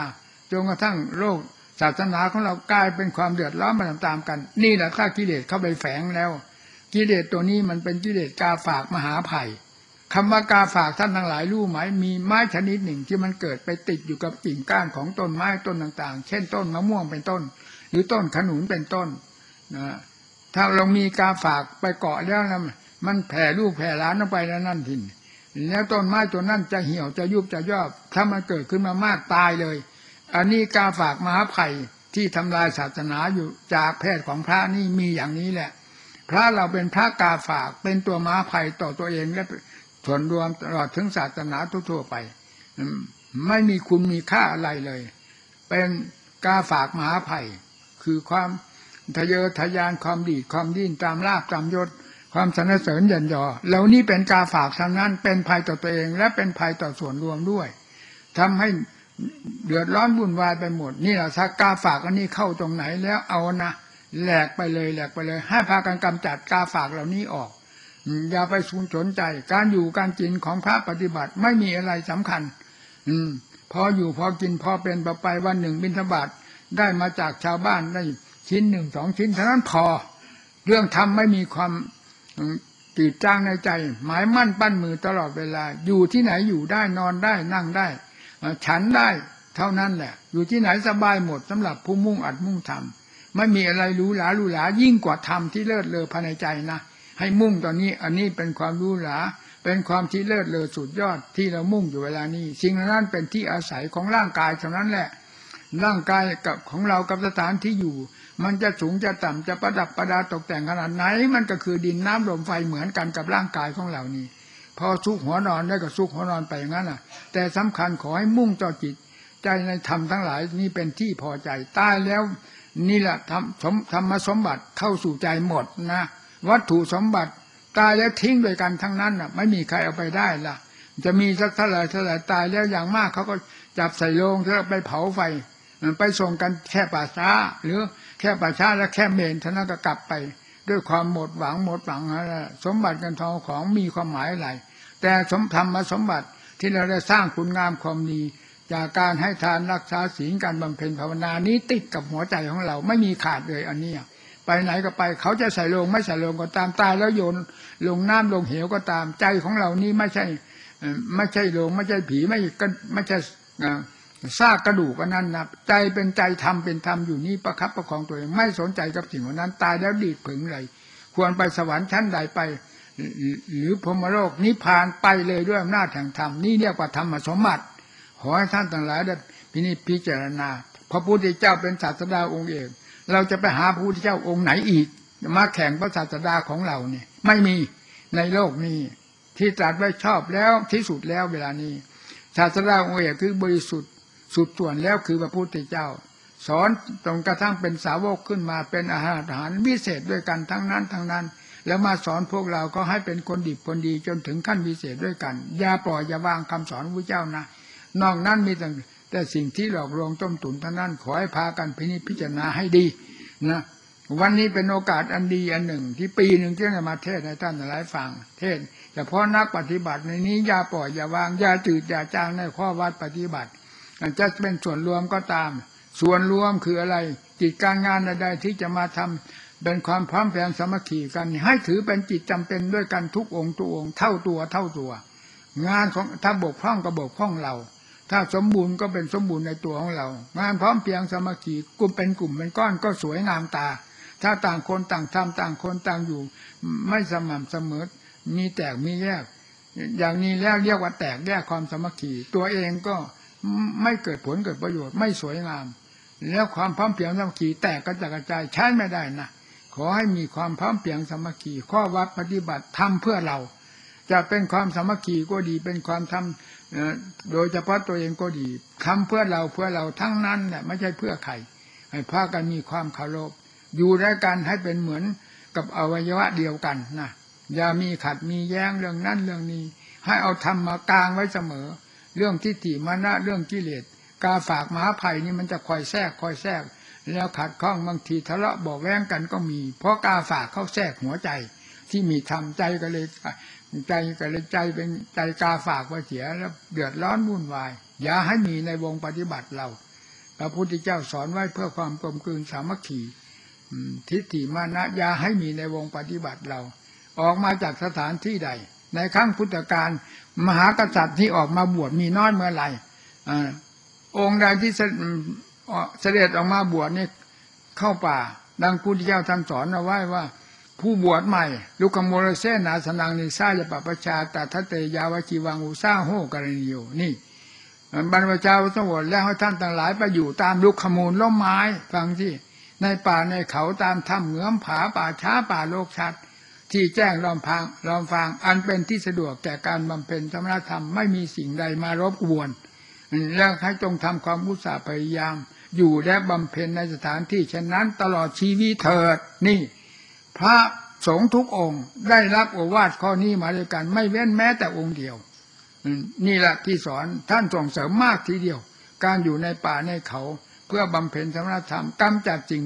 จนกระทั่งโลก ศาสนาของเรากลายเป็นความเดือดร้อนมาตามๆกัน นี่แหละถ้ากิเลสเข้าไปแฝงแล้ว กิเลสตัวนี้มันเป็นกิเลสกาฝากมหาภัยคำว่ากาฝากท่านทั้งหลายรู้ไหมมีไม้ชนิดหนึ่งที่มันเกิดไปติดอยู่กับกิ่งก้านของต้นไม้ต้นต่าง ๆ เช่นต้นมะม่วงเป็นต้น หรือต้นขนุนเป็นต้นนะถ้าเรามีกาฝากไปเกาะแล้วนะมันแผ่ลูกแผ่ล้านลงไปแล้วนั่นทินแล้วต้นไม้ตัวนั้นจะเหี่ยวจะยุบจะยอบ ถ้ามันเกิดขึ้นมามากตายเลย อันนี้กาฝากมหาภัยที่ทำลายศาสนาอยู่จากแพทย์ของพระนี่มีอย่างนี้แหละ พระเราเป็นพระกาฝากเป็นตัวมหาภัยต่อตัวเองและส่วนรวมตลอดถึงศาสนาทั่วๆไปไม่มีคุณมีค่าอะไรเลย เป็นกาฝากมหาภัย คือความทะเยอทะยานความดีความดิ้นตามลาบตามยศ ความสรรเสริญยินยอเหล่านี้เป็นกาฝากทางนั้นเป็นภัยต่อตัวเอง และเป็นภัยต่อส่วนรวมด้วยทำให้ เดือดร้อนวุ่นวายไปหมด นี่แหละถ้ากาฝากอันนี้เข้าตรงไหนแล้วเอานะแหลกไปเลยแหลกไปเลย ให้พากันกำจัดกาฝากเหล่านี้ออกอย่าไปสูนสนใจ การอยู่การกินของพระปฏิบัติไม่มีอะไรสำคัญ อืม พออยู่พอกินพอเป็นไปวันหนึ่งบิณฑบาตได้มาจากชาวบ้านได้ชิ้นหนึ่งสองชิ้นเท่านั้นพอ เรื่องทำไม่มีความตีดจ้างในใจ หมายมั่นปั้นมือตลอดเวลา อยู่ที่ไหนอยู่ได้นอนได้นั่งได้ ฉันได้เท่านั้นแหละ อยู่ที่ไหนสบายหมดสำหรับผู้มุ่งอัดมุ่งทำไม่มีอะไรหรูหราหรูหรายิ่งกว่าธรรมที่เลิศเลอภายในใจนะให้มุ่งตอนนี้อันนี้เป็นความหรู้หราเป็นความที่เลิศเลอสุดยอดที่เรามุ่งอยู่เวลานี้ สิ่งนั้นเป็นที่อาศัยของร่างกายเท่านั้นแหละ ร่างกายกับของเรากับสถานที่อยู่ มันจะสูงจะต่ำจะประดับประดาตกแต่งขนาดไหน มันก็คือดินน้ำลมไฟเหมือนกันกับร่างกายของเรานี่ พอสุกหัวนอนได้ก็สุกหัวนอนไปอย่างนั้นอะ แต่สำคัญขอให้มุ่งต่อจิต ใจในธรรมทั้งหลายนี่เป็นที่พอใจตายแล้วนี่แหละธรรมสมธรรมสมบัติเข้าสู่ใจหมดนะวัตถุสมบัติตายแล้วทิ้งโดยกันทั้งนั้นอะ ไม่มีใครเอาไปได้ล่ะ จะมีสักเท่าไหร่เท่าไหร่ตายแล้วอย่างมากเขาก็จับใส่โลงแล้วไปเผาไฟไปส่งกันแค่ป่าช้า หรือแค่ป่าช้าและแค่เมนเท่านั้นก็กลับไป ด้วยความหมดหวังหมดหวังอะไรสมบัติเงินทองของมีความหมายอะไรแต่สมธรรมสมบัติที่เราได้สร้างคุณงามความดี จากการให้ทานรักษาศีลการบำเพ็ญภาวนานี้ติดกับหัวใจของเราไม่มีขาดเลยอันนี้ไปไหนก็ไป เขาจะใส่ลงไม่ใส่ลงก็ตามตายแล้วโยนลงน้ำลงเหวก็ตามใจของเรานี่ไม่ใช่ ไม่ใช่ลงไม่ใช่ผีไม่ก็ไม่ใช่ ซากกระดูกอันนั้นนะใจเป็นใจธรรมเป็นธรรมอยู่นี่ประคับประคองตัวเองไม่สนใจกับสิ่งเหล่านั้น ตายแล้วดีดผึงเลยควรไปสวรรค์ชั้นใดไป หรือพรหมโลกนิพพานไปเลยด้วยอำนาจแห่งธรรมนี่เรียกว่าธรรมสมบัติขอให้ท่านทั้งหลายได้พินิจพิจารณาพระพุทธเจ้าเป็นศาสดาองค์เอกเราจะไปหาพระพุทธเจ้าองค์ไหนอีก มาแข่งพระศาสดาของเราเนี่ย ไม่มีในโลกนี้ ที่ตรัสไว้ชอบแล้วที่สุดแล้วเวลานี้ ศาสดาองค์เอกคือบริสุทธิ์ สุดส่วนแล้วคือพระพุทธเจ้า สอนจนกระทั่งเป็นสาวกขึ้นมาเป็นอาหารอาหารวิเศษด้วยกันทั้งนั้นทั้งนั้น แล้วมาสอนพวกเราก็ให้เป็นคนดีคนดีจนถึงขั้นวิเศษด้วยกัน อย่าปล่อยอย่าวางคำสอนพระเจ้านะนอกนั้นมีแต่แต่สิ่งที่หลอกลวงต้มตุ๋นเท่านั้นขอให้พากันพินิจพิจารณาให้ดีนะวันนี้เป็นโอกาสอันดีอันหนึ่ง ที่ปีหนึ่งที่จะมาเทศให้ท่านหลายฟังเทศเฉพาะนักปฏิบัติในนี้อย่าปล่อยอย่าวางอย่าจืดอย่าจางในข้อวัดปฏิบัติ จะเป็นส่วนรวมก็ตาม ส่วนรวมคืออะไรจิตการงานใดๆที่จะมาทำเป็นความพร้อมเพรียงสามัคคีกัน ให้ถือเป็นจิตจำเป็นด้วยกันทุกองค์ทุกองค์เท่าตัวเท่าตัว งานของถ้าบกพร่องก็บกพร่องเรา ถ้าสมบูรณ์ก็เป็นสมบูรณ์ในตัวของเรา งานพร้อมเพียงสามัคคีกลุ่มเป็นกลุ่มเป็นก้อนก็สวยงามตา ถ้าต่างคนต่างทำต่างคนต่างอยู่ ไม่สม่ำเสมอมีแตกมีแยก อย่างนี้แล้วเรียกว่าแตกแยกความสามัคคีตัวเองก็ ไม่เกิดผลเกิดประโยชน์ไม่สวยงาม แล้วความพร้อมเพียงสามัคคีแตกกระจายกระจายใช้ไม่ได้นะขอให้มีความพร้อมเพียงสามัคคีข้อวัดปฏิบัติทำเพื่อเรา จะเป็นความสามัคคีก็ดีเป็นความทำโดยเฉพาะตัวเองก็ดีทำเพื่อเราเพื่อเราทั้งนั้นแหละไม่ใช่เพื่อใครให้พากันมีความเคารพอยู่ด้วยกันให้เป็นเหมือนกับอวัยวะเดียวกันนะอย่ามีขัดมีแย้งเรื่องนั้นเรื่องนี้ ให้เอาธรรมมากลางไว้เสมอ เรื่องทิฏฐิมานะเรื่องกิเลสกาฝากมหาภัยนี่มันจะคอยแทรกคอยแทรก แล้วขัดข้องบางทีทะเลาะบอกแว้งกันก็มี เพราะกาฝากเข้าแทรกหัวใจ ที่มีธรรมใจก็เลยใจก็เลยใจเป็นใจกาฝากไว้เสียแล้วเดือดร้อนวุ่นวาย อย่าให้มีในวงปฏิบัติเราพระพุทธเจ้าสอนไว้เพื่อความกลมกลืนสามัคคีทิฏฐิมานะอย่าให้มีในวงปฏิบัติเรา ออกมาจากสถานที่ใด ในครั้งพุทธกาล มหากษัตริย์ที่ออกมาบวชมีน้อยเมื่อไหร่องค์ใดที่เสด็จออกมาบวชนี่เข้าป่า ดังพุณทธเจ้าท่านสอนเอาไว้ว่า ผู้บวชใหม่ ลุกขโมลเสนาสนังนิซาจะปปชาตัทเตยาวจีวังอุซาโหกรณีโยนี่บรรพชาสมวดแล้วให้ท่านต่างหลายไปอยู่ตามลุกขมูลล้มไม้ฟังที่ในป่าในเขาตามถ้ำเหงือมผาป่าช้าป่าโลกชัด ที่แจ้งลอมพังลอมฟัง อันเป็นที่สะดวกแก่การบำเพ็ญธรรมธรรมไม่มีสิ่งใดมารบกวน แล้วให้จงทำความอุตสาห์พยายาม อยู่และบำเพ็ญในสถานที่เช่นนั้นตลอดชีวิตเถิดนี่ พระสงฆ์ทุกองค์ได้รับโอวาทข้อนี้มาด้วยกัน ไม่เว้นแม้แต่องค์เดียว นี่แหละที่สอนท่านส่งเสริมมากทีเดียว การอยู่ในป่าในเขาเพื่อบำเพ็ญธรรมธรรมกำจัดจริง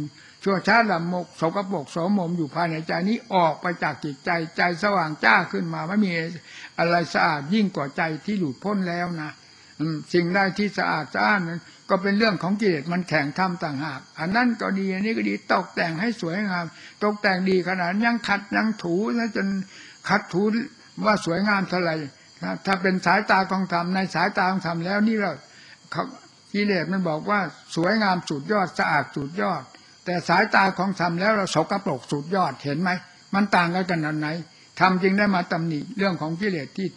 ชั่วช้าลำมกสกปรกสมมอยู่ภายในใจนี้ออกไปจากจิตใจใจสว่างจ้าขึ้นมาไม่มีอะไรสะอาดยิ่งกว่าใจที่หลุดพ้นแล้วนะสิ่งใดที่สะอาดสะอานั้นก็เป็นเรื่องของกิเลสมันแข่งทำต่างหาก อันนั้นก็ดีอันนี้ก็ดีตกแต่งให้สวยงาม ตกแต่งดีขนาดยังขัดยังถูแล้วจนขัดถูว่าสวยงามเท่าไหร่ถ้าเป็นสายตาของธรรมในสายตาของธรรมแล้วนี่เรากิเลสมันบอกว่าสวยงามสุดยอดสะอาดสุดยอด แต่สายตาของธรรมแล้วเราสกปรกสุดยอดเห็นไหม มันต่างกันขนาดไหนทำจึงได้มาตำหนิเรื่องของกิเลสที่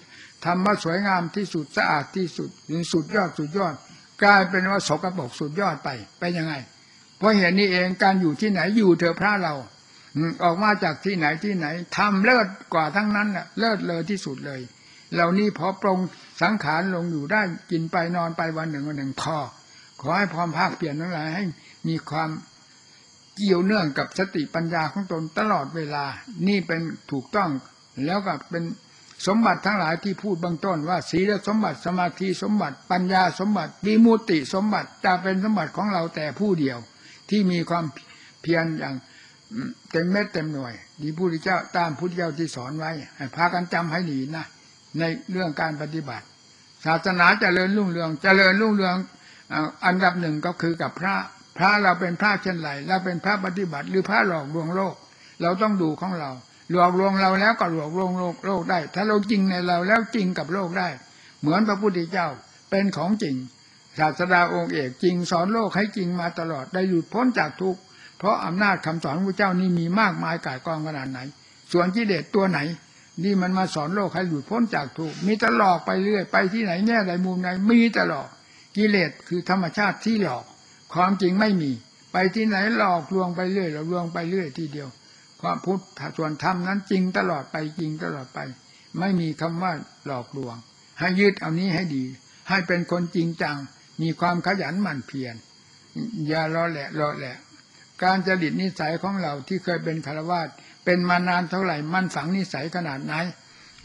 ทำมาสวยงามที่สุดสะอาดที่สุดหรือสุดยอดสุดยอด กลายเป็นว่าสกปรกสุดยอดไปไปยังไง เพราะเห็นนี่เองการอยู่ที่ไหนอยู่เถอะพระเราออกมาจากที่ไหนที่ไหนทำเลิศกว่าทั้งนั้นน่ะเลิศเลยที่สุดเลยเหล่านี้พอปรงสังขารลงอยู่ได้กินไปนอนไปวันหนึ่งวันหนึ่งพอขอให้พรภาคเปลี่ยนทั้งหลายให้มีความ เกี่ยวเนื่องกับสติปัญญาของตนตลอดเวลา นี่เป็นถูกต้องแล้วก็เป็นสมบัติทั้งหลายที่พูดเบื้องต้นว่าศีลสมบัติสมาธิสมบัติปัญญาสมบัติวิมุติสมบัติจะเป็นสมบัติของเราแต่ผู้เดียว ที่มีความเพียรอย่างเต็มเม็ดเต็มหน่วยดีผู้ที่เจ้าตามพุทธเจ้าที่สอนไว้พากันจำให้ดีนะในเรื่องการปฏิบัติ ศาสนาจเจริญรุ่งเรืองจเจริญรุ่งเรืองอันดับหนึ่งก็คือกับพระ พระเราเป็นพระเช่นไรเราเป็นพระปฏิบัติ หรือพระหลอกลวงโลก เราต้องดูของเรา หลอกลวงเราแล้วก็หลอกลวงโลกโลกได้ ถ้าเราจริงในเราแล้วจริงกับโลกได้ เหมือนพระพุทธเจ้าเป็นของจริงศาสดาองค์เอกจริงสอนโลกให้จริงมาตลอดได้หยุดพ้นจากทุกข์เพราะอำนาจคำสอนพระเจ้านี่มีมากมายกายกองขนาดไหน ส่วนกิเลสตัวไหน นี่มันมาสอนโลกให้หลุดพ้นจากทุกข์มีแต่หลอกไปเรื่อยไปที่ไหนแง่ใดมุมไหนมีแต่หลอกกิเลสคือธรรมชาติที่หลอก ความจริงไม่มี ไปที่ไหนหลอกลวงไปเรื่อยหลอกลวงไปเรื่อยทีเดียว ความพุทธส่วนธรรมนั้นจริงตลอดไปจริงตลอดไป ไม่มีคำว่าหลอกลวง ให้ยึดเอานี้ให้ดี ให้เป็นคนจริงจัง มีความขยันหมั่นเพียรอย่ารอแหละรอแหละ การจริตนิสัยของเราที่เคยเป็นคารวาสเป็นมานานเท่าไหร่มันฝังนิสัยขนาดไหน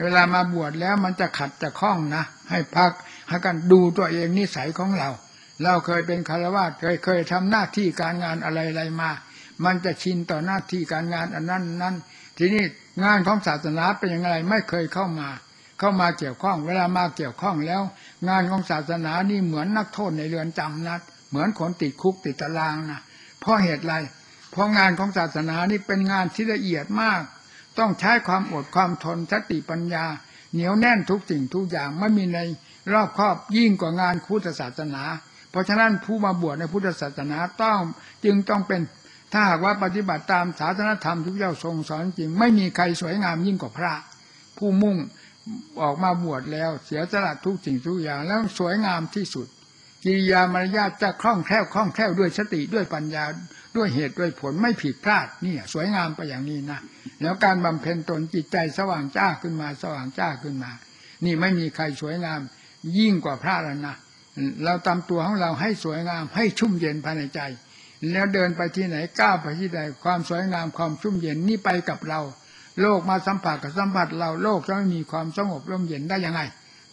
เวลามาบวชแล้วมันจะขัดจะคล้องนะ ให้พักให้กันดูตัวเองนิสัยของเรา เราเคยเป็นคารวะเคยเคยทำหน้าที่การงานอะไรอะไรมา มันจะชินต่อหน้าที่การงานอันนั้นนั้นทีนี้งานของศาสนาเป็นอย่างไรไม่เคยเข้ามา เข้ามาเกี่ยวข้อง เวลามาเกี่ยวข้องแล้ว งานของศาสนานี่เหมือนนักโทษในเรือนจำนะเหมือนคนติดคุกติดตารางนะเพราะเหตุไรเพราะงานของศาสนานี่เป็นงานที่ละเอียดมาก ต้องใช้ความอดความทนสติปัญญา เหนียวแน่นทุกสิ่งทุกอย่างไม่มีในรอบครอบยิ่งกว่างานพุทธศาสนา เพราะฉะนั้นผู้มาบวชในพุทธศาสนาต้องจึงต้องเป็นถ้าหากว่าปฏิบัติตามศาสนธรรมที่เจ้าทรงสอนจริง ไม่มีใครสวยงามยิ่งกว่าพระ ผู้มุ่งออกมาบวชแล้วเสียสละทุกสิ่งทุกอย่างแล้วสวยงามที่สุดกิริยามารยาทจะคล่องแคล่วคล่องแคล่วด้วยสติด้วยปัญญาด้วยเหตุด้วยผลไม่ผิดพลาดนี่สวยงามไปอย่างนี้นะแล้วการบำเพ็ญตนจิตใจสว่างจ้าขึ้นมาสว่างจ้าขึ้นมา นี่ไม่มีใครสวยงามยิ่งกว่าพระแล้วนะ เราตามตัวของเราให้สวยงาม ให้ชุ่มเย็นภายในใจ แล้วเดินไปที่ไหนก้าวไปที่ใดความสวยงามความชุ่มเย็นนี่ไปกับเรา โลกมาสัมผัสกับสัมผัสเราโลกจะไม่มีความสงบร่มเย็นได้ยังไง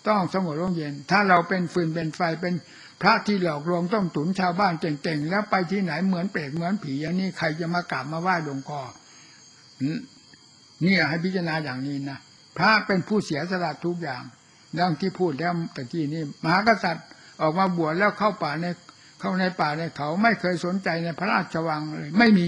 ต้องสงบร่มเย็น ถ้าเราเป็นฟืนเป็นไฟเป็นพระที่หลอกลวงต้องตุนชาวบ้านเก่งๆแล้วไปที่ไหนเหมือนเปรตเหมือนผีอย่างนี้ใครจะมากราบมาไหว้หลวงพ่อนี่ยให้พิจารณาอย่างนี้นะพระเป็นผู้เสียสละทุกอย่างดังที่พูดแล้วตะกี้นี้มหากษัตริย์ ออกมาบวชแล้วเข้าป่าในเข้าในป่าในเขาไม่เคยสนใจในพระราชวังเลย ไม่มี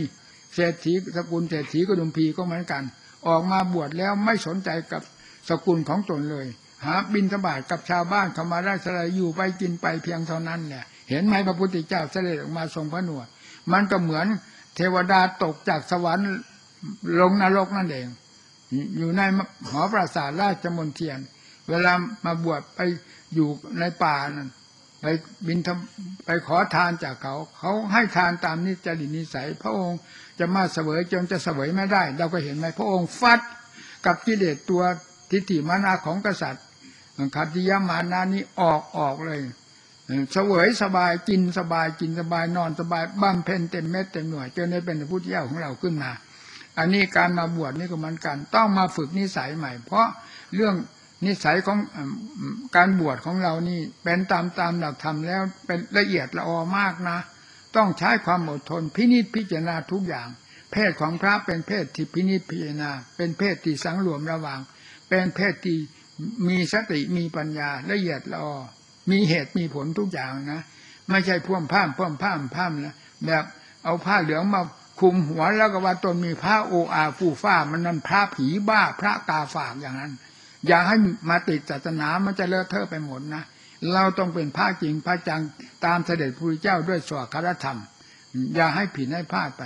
เศรษฐีสกุลเศรษฐีกระดุมพีก็เหมือนกัน ออกมาบวชแล้วไม่สนใจกับสกุลของตนเลย หาบินสบาทกับชาวบ้านเขามาได้สลายอยู่ไปกินไปเพียงเท่านั้นเนี่ยเห็นไหมพระพุทธเจ้าเสด็จออกมาทรงพระนวดมันก็เหมือนเทวดาตกจากสวรรค์ลงนรกนั่นเอง อยู่ในหอปราสาทราชมนเทียน เวลามาบวชไปอยู่ในป่านั่น ไปบินทไปขอทานจากเขา เขาให้ทานตามนิจริตนิสัย พระองค์จะมาเสวยจนจะเสวยไม่ได้ เราก็เห็นไหมพระองค์ฟัดกับกิเลสตัวทิฏฐิมานาของกษัตริย์ขัตติยามานานี้ออกออกเลยเสวยสบายกินสบายกินสบายนอนสบายบำเพ็ญเต็มเม็ดเต็มหน่วยจนได้เป็นพระพุทธเจ้าของเราขึ้นมา อันนี้การมาบวชนี่ก็เหมือนกัน ต้องมาฝึกนิสัยใหม่ เพราะเรื่อง นิสัยของการบวชของเรานี่เป็นตามตามหลักธรรมแล้วเป็นละเอียดละออมากนะ ต้องใช้ความอดทนพินิจพิจารณาทุกอย่าง เพศของพระเป็นเพศที่พินิจพิจารณา เป็นเพศที่สังรวมระวังเป็นเพศที่มีสติมีปัญญาละเอียดละออมีเหตุมีผลทุกอย่างนะ ไม่ใช่พ่วงผ้ามพ่วงผ้ามผ้ามนะแบบเอาผ้าเหลืองมาคุมหัวแล้วก็ว่าตนมีผ้าโออาฟูฟ้ามันนั่นพระผีบ้าพระกาฝากอย่างนั้น อย่าให้มาติดศาสนามันจะเลอะเทอะไปหมดนะเราต้องเป็นพระจริงพระจังตามเสด็จพระพุทธเจ้าด้วยสวคารธรรม อย่าให้ผิดให้พลาดไป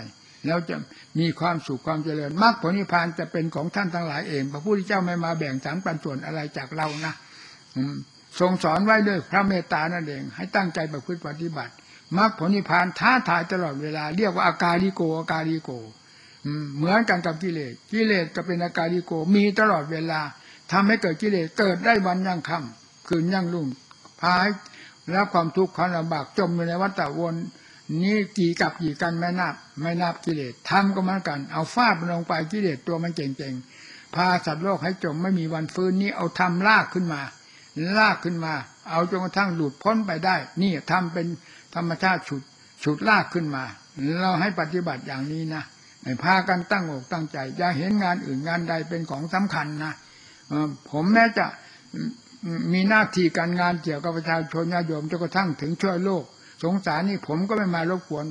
แล้วจะมีความสุขความเจริญมรรคผลนิพพานจะเป็นของท่านทั้งหลายเองพระพุทธเจ้าไม่มาแบ่งสามปันส่วนอะไรจากเรานะทรงสอนไว้ด้วยพระเมตตานั่นเอง ให้ตั้งใจประพฤติปฏิบัติมรรคผลนิพพานท้าทายตลอดเวลา เรียกว่าอาการิโกอาการิโกเหมือนกันกับกิเลสกิเลสก็เป็นอาการิโกมีตลอดเวลา ทำให้เกิดกิเลสเกิดได้วันยังค่ำคืนยังรุ่งพายรับความทุกข์ความลำบากจมอยู่ในวัฏวนนี้กี่กับกี่กันไม่นับไม่นับกิเลสทำก็เหมือนกัน เอาฟาดมันลงไปกิเลสตัวมันเก่งๆพาสัตว์โลกให้จมไม่มีวันฟื้นนี้เอาทำลากขึ้นมา ลากขึ้นมา เอาจนกระทั่งหลุดพ้นไปได้ นี่ทำเป็นธรรมชาติฉุดฉุดลากขึ้นมา เราให้ปฏิบัติอย่างนี้นะให้พากันตั้งอกตั้งใจ อย่าเห็นงานอื่นงานใดเป็นของสำคัญนะ ผมแม้จะมีหน้าที่การงานเกี่ยวกับประชาชนญาโยมจนกระทั่งถึงช่วยโลก สงสารนี่ผมก็ไม่มารบกวน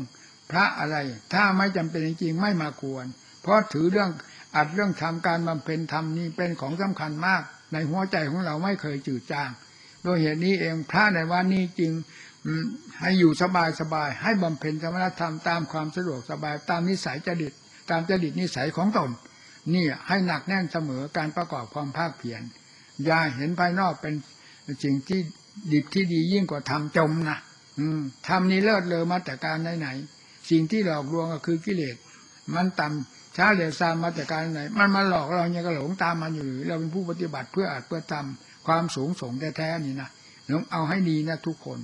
พระอะไร ถ้าไม่จำเป็นจริงๆไม่มากวน เพราะถือเรื่องอัดเรื่องทำการบำเพ็ญธรรมนี่เป็นของสำคัญมาก ในหัวใจของเราไม่เคยจืดจาง โดยเหตุนี้เองพระในวันนี้จึงให้อยู่สบายสบายให้บำเพ็ญสมณธรรมตามความสะดวกสบายตามนิสัยจดิตตามจดิตนิสัยของตน นี่ให้หนักแน่นเสมอการประกอบความภาคเพียรอย่าเห็นภายนอกเป็นสิ่งที่ดิบที่ดียิ่งกว่าทำจมนะทำนี้เลิศเลอมาแต่การไหนไหนสิ่งที่หลอกลวงก็คือกิเลสมันต่ำช้าเร็วซามมาจากการไหน มันมาหลอกเราเนี่ยก็หลงตามมันอยู่ เราเป็นผู้ปฏิบัติเพื่ออาจเพื่อทำความสูงส่งแท้ๆนี่นะต้องเอาให้ดีนะทุกคน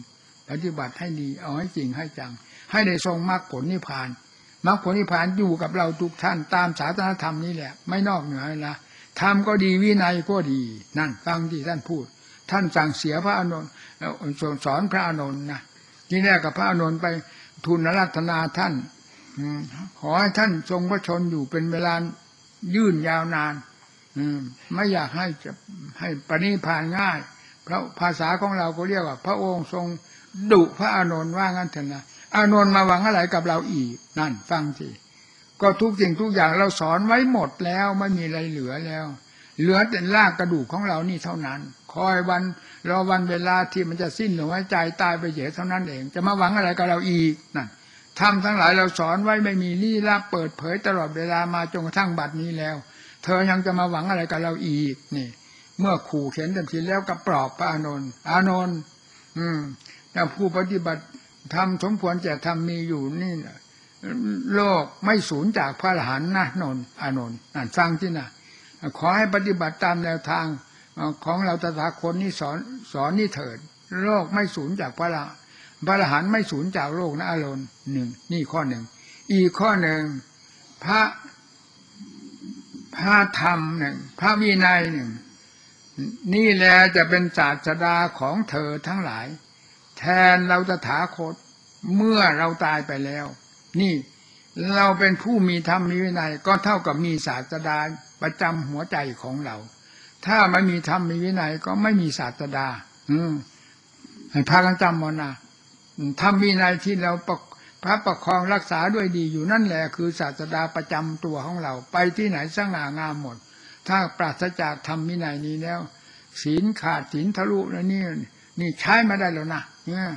ปฏิบัติให้ดีเอาให้จริงให้จัง ให้ได้ทรงมรรคผลนิพพาน มรรคผลนิพพานอยู่กับเราทุกท่านตามศาสนธรรมนี้แหละ ไม่นอกเหนือนะธรรมก็ดีวินัยก็ดี นั่นฟังที่ท่านพูด ท่านสั่งเสียพระอานนท์สอนพระอานนท์นะที่แรกกับพระอานนท์ไปทูลนรัตนาท่านขอให้ท่านทรงพระชนอยู่เป็นเวลายื่นยาวนานไม่อยากให้จะให้ปณิพานง่าย เพราะภาษาของเราก็เรียกว่า พระองค์ทรงดุพระอานนท์ว่างั้นเถอะนะ อานนท์มาหวังอะไรกับเราอีก นั่นฟังสิก็ทุกสิ่งทุกอย่างเราสอนไว้หมดแล้วไม่มีอะไรเหลือแล้ว เหลือแต่รากกระดูกของเรานี่เท่านั้น คอยวันรอวันเวลาที่มันจะสิ้นลมหายใจตายไปเฉยเท่านั้นเอง จะมาหวังอะไรกับเราอีกนั่นทำทั้งหลายเราสอนไว้ไม่มีลี้ลับเปิดเผยตลอดเวลามาจนกระทั่งบัดนี้แล้ว เธอยังจะมาหวังอะไรกับเราอีกนี่ เมื่อขู่เข็นเต็มทีแล้วก็ปลอบพระอานนท์อานนท์อืมแต่ผู้ปฏิบัติ ทำสมควรจะทำมีอยู่นี่โลกไม่สูญจากพระอรหันต์นะนนท์อานนท์นั่นฟังที่นะขอให้ปฏิบัติตามแนวทางของเราตถาคตนี่สอนสอนนี่เถิด โลกไม่สูญจากพระหันต์พระอรหันต์ไม่สูญจากโลกนะอานนท์หนึ่งนี่ข้อหนึ่ง อีกข้อหนึ่งพระพระธรรมหนึ่งพระวินัยหนึ่งนี่แหละจะเป็นศาสดาของเธอทั้งหลาย แทนเราตถาคต เมื่อเราตายไปแล้ว นี่เราเป็นผู้มีธรรมมีวินัยก็เท่ากับมีศาสดาประจำหัวใจของเรา ถ้าไม่มีธรรมมีวินัยก็ไม่มีศาสดา อืมให้พากันจำมอนะธรรมวินัยที่เราประพระประคองรักษาด้วยดีอยู่นั่นแหละคือศาสดาประจำตัวของเรา ไปที่ไหนสง่างามหมด ถ้าปราศจากธรรมวินัยนี้แล้ว ศีลขาดศีลทะลุแล้วนี่นี่ใช้ไม่ได้แล้วนะเนี่ย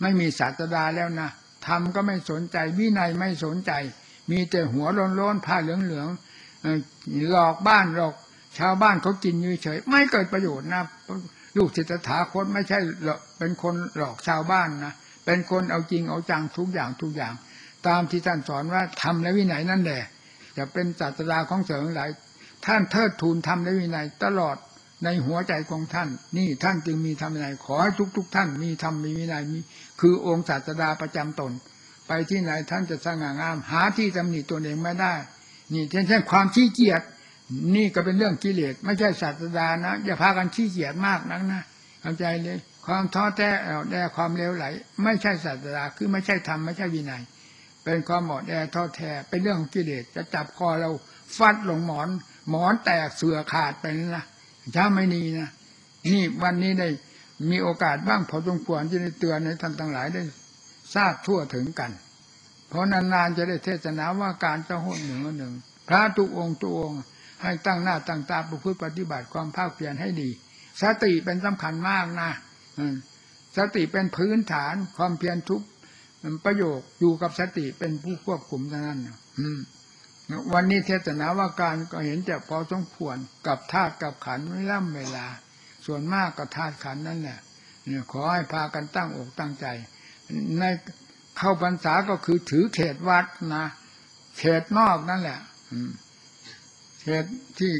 ไม่มีศาสดาแล้วนะธรรมก็ไม่สนใจ วินัยไม่สนใจ มีแต่หัวโล้นๆผ้าเหลืองๆหลอกบ้านหลอก ชาวบ้านเขากินยืเฉย ไม่เกิดประโยชน์นะลูกศิษย์ถาคตไม่ใช่เป็นคนหลอกชาวบ้านนะเป็นคนเอาจริงเอาจังทุกอย่างทุกอย่าง ตามที่ท่านสอนว่าทำและวินัยนั่นแหละจะเป็นศาสดาของเสริงหลายท่านเทิดทูนทำและวินัยตลอด ในหัวใจของท่าน นี่ท่านจึงมีธรรมวินัยขอให้ทุกๆท่านมีธรรมมีวินัยมีคือองค์ศาสดาประจำตน ไปที่ไหนท่านจะสง่างาม หาที่ตำหนิตนเองไม่ได้ นี่เช่นเช่นความขี้เกียจนี่ก็เป็นเรื่องกิเลสไม่ใช่ศาสดานะอย่าพากันขี้เกียจมากนักนะเข้าใจเลย ความท้อแท้อ่อนแอความเลวไหล ไม่ใช่ศาสดาคือไม่ใช่ธรรมไม่ใช่วินัย เป็นความอ่อนแอท้อแท้เป็นเรื่องของกิเลสจะจับคอเราฟัดลงหมอน หมอนแตกเสือขาดไปนะ ถ้าไม่นีนะนี่วันนี้ได้มีโอกาสบ้างพอสมควรที่ได้เตือนในท่านทั้งหลายได้ทราบทั่วถึงกัน เพราะนานๆจะได้เทศนาว่าการเจ้าหนหนึ่งหนึ่งพระทุกองค์ทุกองค์ให้ตั้งหน้าตั้งตาประพฤติปฏิบัติความภาคเพียรให้ดี สติเป็นสำคัญมากนะสติเป็นพื้นฐานความเพียรทุกประโยคอยู่กับสติเป็นผู้ควบคุมเท่านั้นอืม วันนี้เทศนาว่าการก็เห็นจะพอสมควรกับธาตุกับขันไม่ล่ำเวลา ส่วนมากกับธาตุขันนั่นแหละเนี่ยขอให้พากันตั้งอกตั้งใจ ในเข้าพรรษาก็คือถือเขตวัดนะเขตนอกนั่นแหละอืเขตที่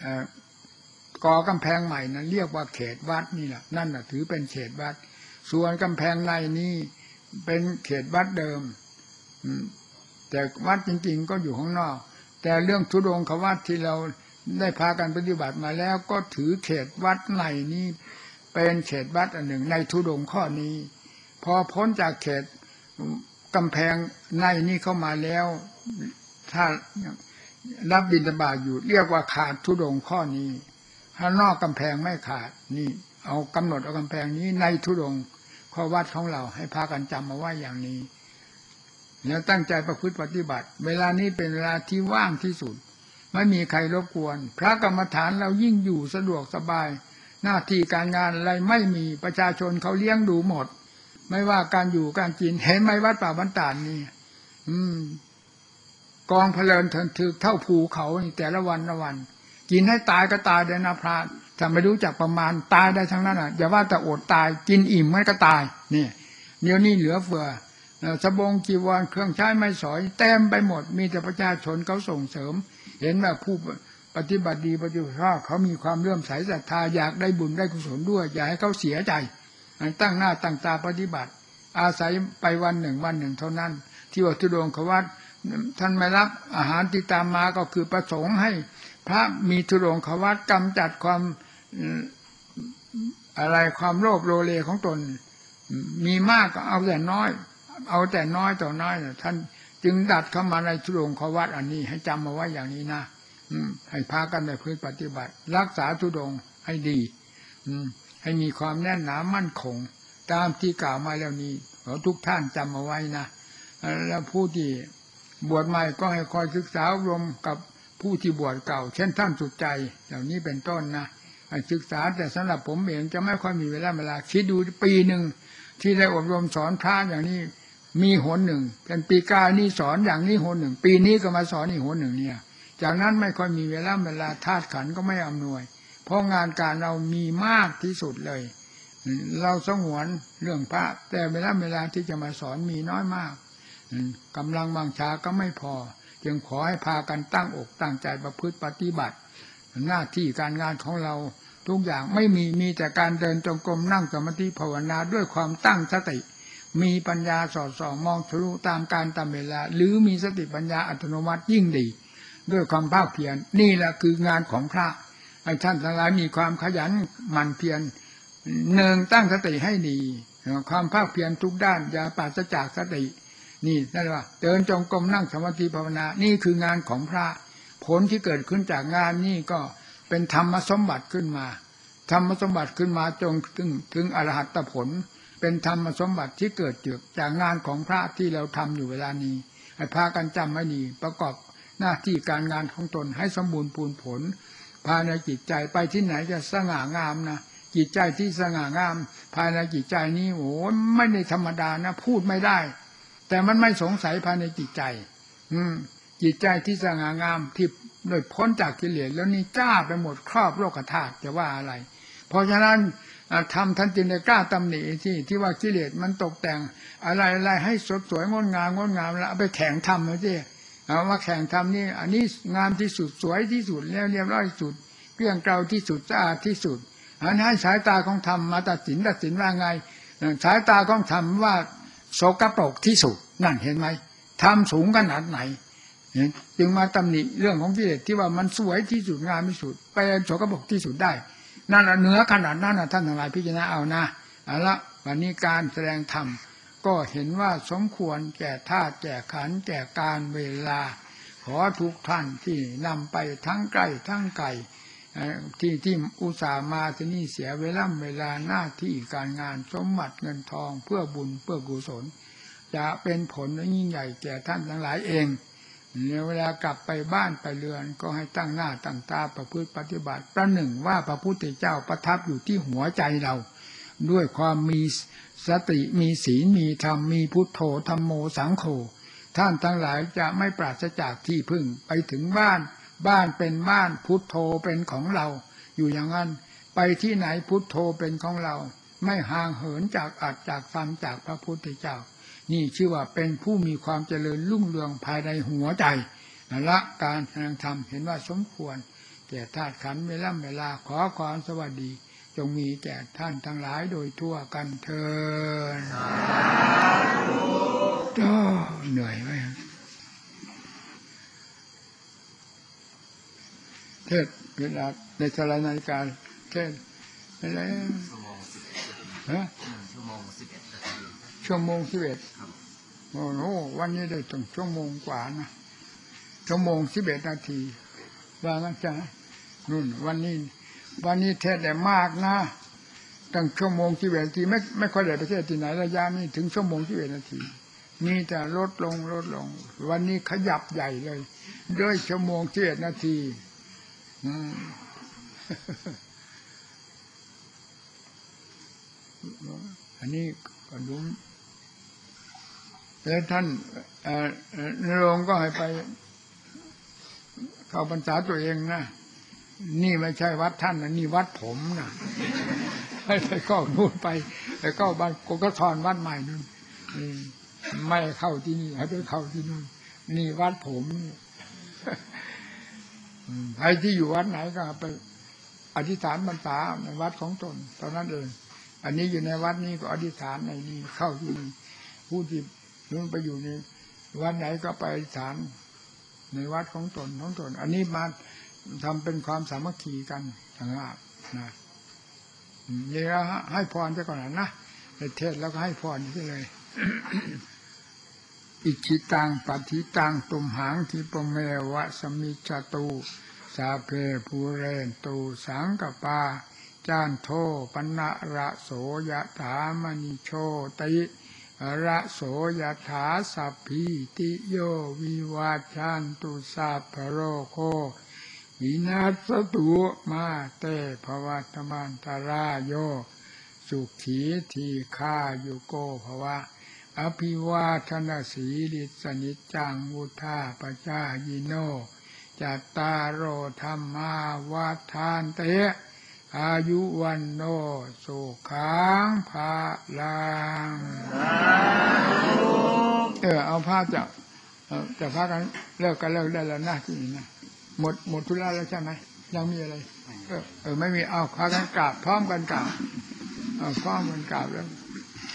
เอ่อก่อกำแพงใหม่นะเรียกว่าเขตวัดนี่แหละนั่นแหะถือเป็นเขตวัด ส่วนกำแพงในนี่เป็นเขตวัดเดิมอืม แต่วัดจริง ๆ ก็อยู่ข้างนอก แต่เรื่องทุดงควัดที่เราได้พากันปฏิบัติมาแล้วก็ถือเขตวัดในนี้ เป็นเขตวัดอันหนึ่งในทุดงข้อนี้ พอพ้นจากเขตกำแพงในนี้เข้ามาแล้ว ถ้ารับบิณฑบาตอยู่เรียกว่าขาดทุดงข้อนี้ ถ้านอกกำแพงไม่ขาดนี่ เอากำหนดเอากำแพงนี้ในทุดงข้อวัดของเราให้พากันจำมาไว้อย่างนี้ แล้วตั้งใจประพฤติปฏิบัติ เวลานี้เป็นเวลาที่ว่างที่สุด ไม่มีใครรบกวน พระกรรมฐานเรายิ่งอยู่สะดวกสบาย หน้าที่การงานอะไรไม่มีประชาชนเขาเลี้ยงดูหมด ไม่ว่าการอยู่การกินเห็นไหมวัดป่าบันตานนี่อืม กองเพลินเถินถึกเท่าภูเขาแต่ละวันละวัน กินให้ตายก็ตายได้นะพระถ้าไม่รู้จักประมาณตายได้ทั้งนั้นอะอย่าว่าแต่อดตายกินอิ่มมันก็ตายนี่เดี๋ยวนี้เหลือเฟือ สบงจีวรเครื่องใช้ไม่สอยเต็มไปหมด มีแต่ประชาชนเขาส่งเสริม เห็นว่าผู้ปฏิบัติดีปฏิบัติชอบเขามีความเลื่อมใสศรัทธาอยากได้บุญได้กุศลด้วย อย่าให้เขาเสียใจ ตั้งหน้าตั้งตาปฏิบัติ อาศัยไปวันหนึ่งวันหนึ่งเท่านั้น ที่วัดทุดงควัดท่านไม่รับอาหารที่ตามมาก็คือประสงค์ให้พระมีทุรงควัตกำจัดความอะไรความโลภโลเลของตน มีมากก็เอาแต่น้อย เอาแต่น้อยต่อน้อยน่ะท่านจึงดัดเข้ามาในทุรงควัตอันนี้ ให้จำมาไว้อย่างนี้นะอืมให้พากันในพื้นปฏิบัติ รักษาทุดงให้ดีอืมให้มีความแน่นหนามั่นคง ตามที่กล่าวมาแล้วนี้ขอทุกท่านจำมาไว้นะแล้วผู้ที่บวชใหม่ก็ให้คอยศึกษาอบรมกับผู้ที่บวชเก่า เช่นท่านสุดใจเหล่านี้เป็นต้นนะให้ศึกษาแต่สำหรับผมเองจะไม่ค่อยมีเวลาเวลาคิดดูปีหนึ่งที่ได้อบรมสอนพระอย่างนี้ มีหนหนึ่งเป็นปีกานี่สอนอย่างนี้หนหนึ่ง ปีนี้ก็มาสอนอีกหนหนึ่งเนี่ย จากนั้นไม่ค่อยมีเวลาเวลาธาตุขันก็ไม่อำนวย เพราะงานการเรามีมากที่สุดเลย เราสงวนเรื่องพระ แต่เวลาเวลาที่จะมาสอนมีน้อยมากกำลังบางชาก็ไม่พอ จึงขอให้พากันตั้งอกตั้งใจประพฤติปฏิบัติ หน้าที่การงานของเราทุกอย่างไม่มีมีแต่การเดินจงกรมนั่งสมาธิภาวนาด้วยความตั้งสติ มีปัญญาสอดส่องมองทะลุตามการตามเวลา หรือมีสติปัญญาอัตโนมัติยิ่งดี ด้วยความภาคเพียรนี่แหละคืองานของพระให้ท่านทั้งหลายมีความขยันหมั่นเพียรหนึ่งตั้งสติให้ดี ความภาคเพียรทุกด้านอย่าปราศจากสติ นี่นั่นว่าเดินจงกรมนั่งสมาธิภาวนา นี่คืองานของพระ ผลที่เกิดขึ้นจากงานนี่ก็เป็นธรรมสมบัติขึ้นมา ธรรมสมบัติขึ้นมาจงถึงถึงอรหัตผล เป็นธรรมสมบัติที่เกิดจากงานของพระที่เราทำอยู่เวลานี้ให้พากันจำให้ดีประกอบหน้าที่การงานของตนให้สมบูรณ์ปูนผลภายในจิตใจไปที่ไหนจะสง่างามนะจิตใจที่สง่างาม ภายในจิตใจนี้โอ้ไม่ได้ธรรมดานะพูดไม่ได้ แต่มันไม่สงสัยภายในจิตใจ อืม จิตใจที่สง่างามที่โดยพ้นจากกิเลสแล้วนี่กล้าไปหมดครอบโลกธาตุจะว่าอะไร เพราะฉะนั้น ทำท่านจึงได้กล้าตำหนิที่ที่ว่ากิเลสมันตกแต่ง อะไรอะไรให้สดสวยงดงามงดงามแล้วเอาไปแข่งทำเลยสิเอามาแข่งทำนี่ อันนี้งามที่สุดสวยที่สุดแล้วเรียบร้อยที่สุดเกลี้ยงเกลาที่สุดสะอาดที่สุดอันให้สายตาของธรรมมาตัดสินตัดสินว่าไง สายตาของธรรมว่าโสกปรกที่สุดนั่นเห็นไหมทำสูงขนาดไหนจึงมาตำหนิเรื่องของกิเลสที่ว่ามันสวยที่สุดงามที่สุด ไปโสกปรกที่สุดได้ นั่นน่ะเหนือขนาดนั้นนะท่านทั้งหลายพิจารณาเอานะเอาละวันนี้การแสดงธรรมก็เห็นว่าสมควรแก่ธาตุแก่ขันแก่การเวลา ขอทุกท่านที่นำไปทั้งใกล้ทั้งไกลที่ที่อุตส่าห์มาที่นี่เสียเวลาเวลาหน้าที่การงานสมบัติเงินทองเพื่อบุญเพื่อกุศล จะเป็นผลยิ่งใหญ่แก่ท่านทั้งหลายเอง ในเวลากลับไปบ้านไปเรือนก็ให้ตั้งหน้าตั้งตาประพฤติปฏิบัติ ประหนึ่งว่าพระพุทธเจ้าประทับอยู่ที่หัวใจเรา ด้วยความมีสติมีศีลมีธรรมมีพุทโธธรรมโมสังโฆท่านทั้งหลายจะไม่ปราศจากที่พึ่งไปถึงบ้าน บ้านเป็นบ้านพุทโธเป็นของเรา อยู่อย่างนั้น ไปที่ไหนพุทโธเป็นของเรา ไม่ห่างเหินจากอัดจากฟังจากพระพุทธเจ้า นี่ชื่อว่าเป็นผู้มีความเจริญรุ่งเรืองภายในหัวใจนละการแสดงธรรมเห็นว่าสมควรแก่ธาตุขันธ์เวลาเวลาขอความสวัสดี จงมีแก่ท่านทั้งหลายโดยทั่วกันเทินก็เหนื่อยไหมเทศเวลาในสารนาฬิกาเทศอะไรชั่วโมงสิบเอ็ดชั่วโมงสิบเอ็ด โอ้โหวันนี้ได้ถึงชั่วโมงกว่านะชั่วโมงสิบเอ็ดนาทีว่างั้นจ้ะนุ่น วันนี้ วันนี้เทศได้มากนะตั้งชั่วโมงสิบเอ็ดนาทีไม่ไม่ค่อยได้ไปเทศที่ไหนระยะนี้ถึงชั่วโมงสิบเอ็ดนาทีนี่จะลดลงลดลง วันนี้ขยับใหญ่เลย ด้วยชั่วโมงสิบเอ็ดนาทีอืมอันนี้ก็ดู แล้วท่านนรงก็ให้ไป เข้าพรรษาตัวเองนะนี่ไม่ใช่วัดท่านนะนี่วัดผมนะให้ไปเข้านู่นไปไปเข้าบ้านกกทอนวัดใหม่นู่นไม่เข้าที่นี่ให้ไปเข้าที่นู่นนี่วัดผมใครที่อยู่วัดไหนก็ไปอธิษฐานพรรษาในวัดของตนตอนนั้นเองอันนี้อยู่ในวัดนี้ก็อธิษฐานในนี้เข้าที่นี่ผู้ที่ นู้นไปอยู่ในวันไหนก็ไปฐานในวัดของตนของตน อันนี้มาทำเป็นความสามัคคีกันต่างหากนะอืมนี่เราให้พรไปก่อนนะในเทศแล้วก็ให้พรที่เลย อิจิตังปฏิตังตุมหังทิปเมวะสมิจตุสาเพภูเรนตูสังกปาจานโทปนะระโสยะถามณิโชติ ระโสยถาสัพพิติโยวิวาชันตุสัพพโรโควินาศตุมาเตภวัตมันตรายโย สุขีทีฆายุโกภวะ อภิวาทนาสีลิสนิจจังวุธาปจายิโนจัตตารโอธรรมาวาทานเต อายุวันโนสุขังภาลังเออเอาผ้าจะเออจะพักกันเลิกกันเลิกได้แล้วนะที่นี่นะหมดหมดธุระแล้วใช่ไหมยังมีอะไร เออเออไม่มีเอาพักกันกราบพร้อมกันกราบเอาพร้อมกันกราบแล้ว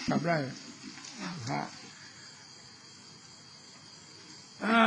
กราบได้พระอ่า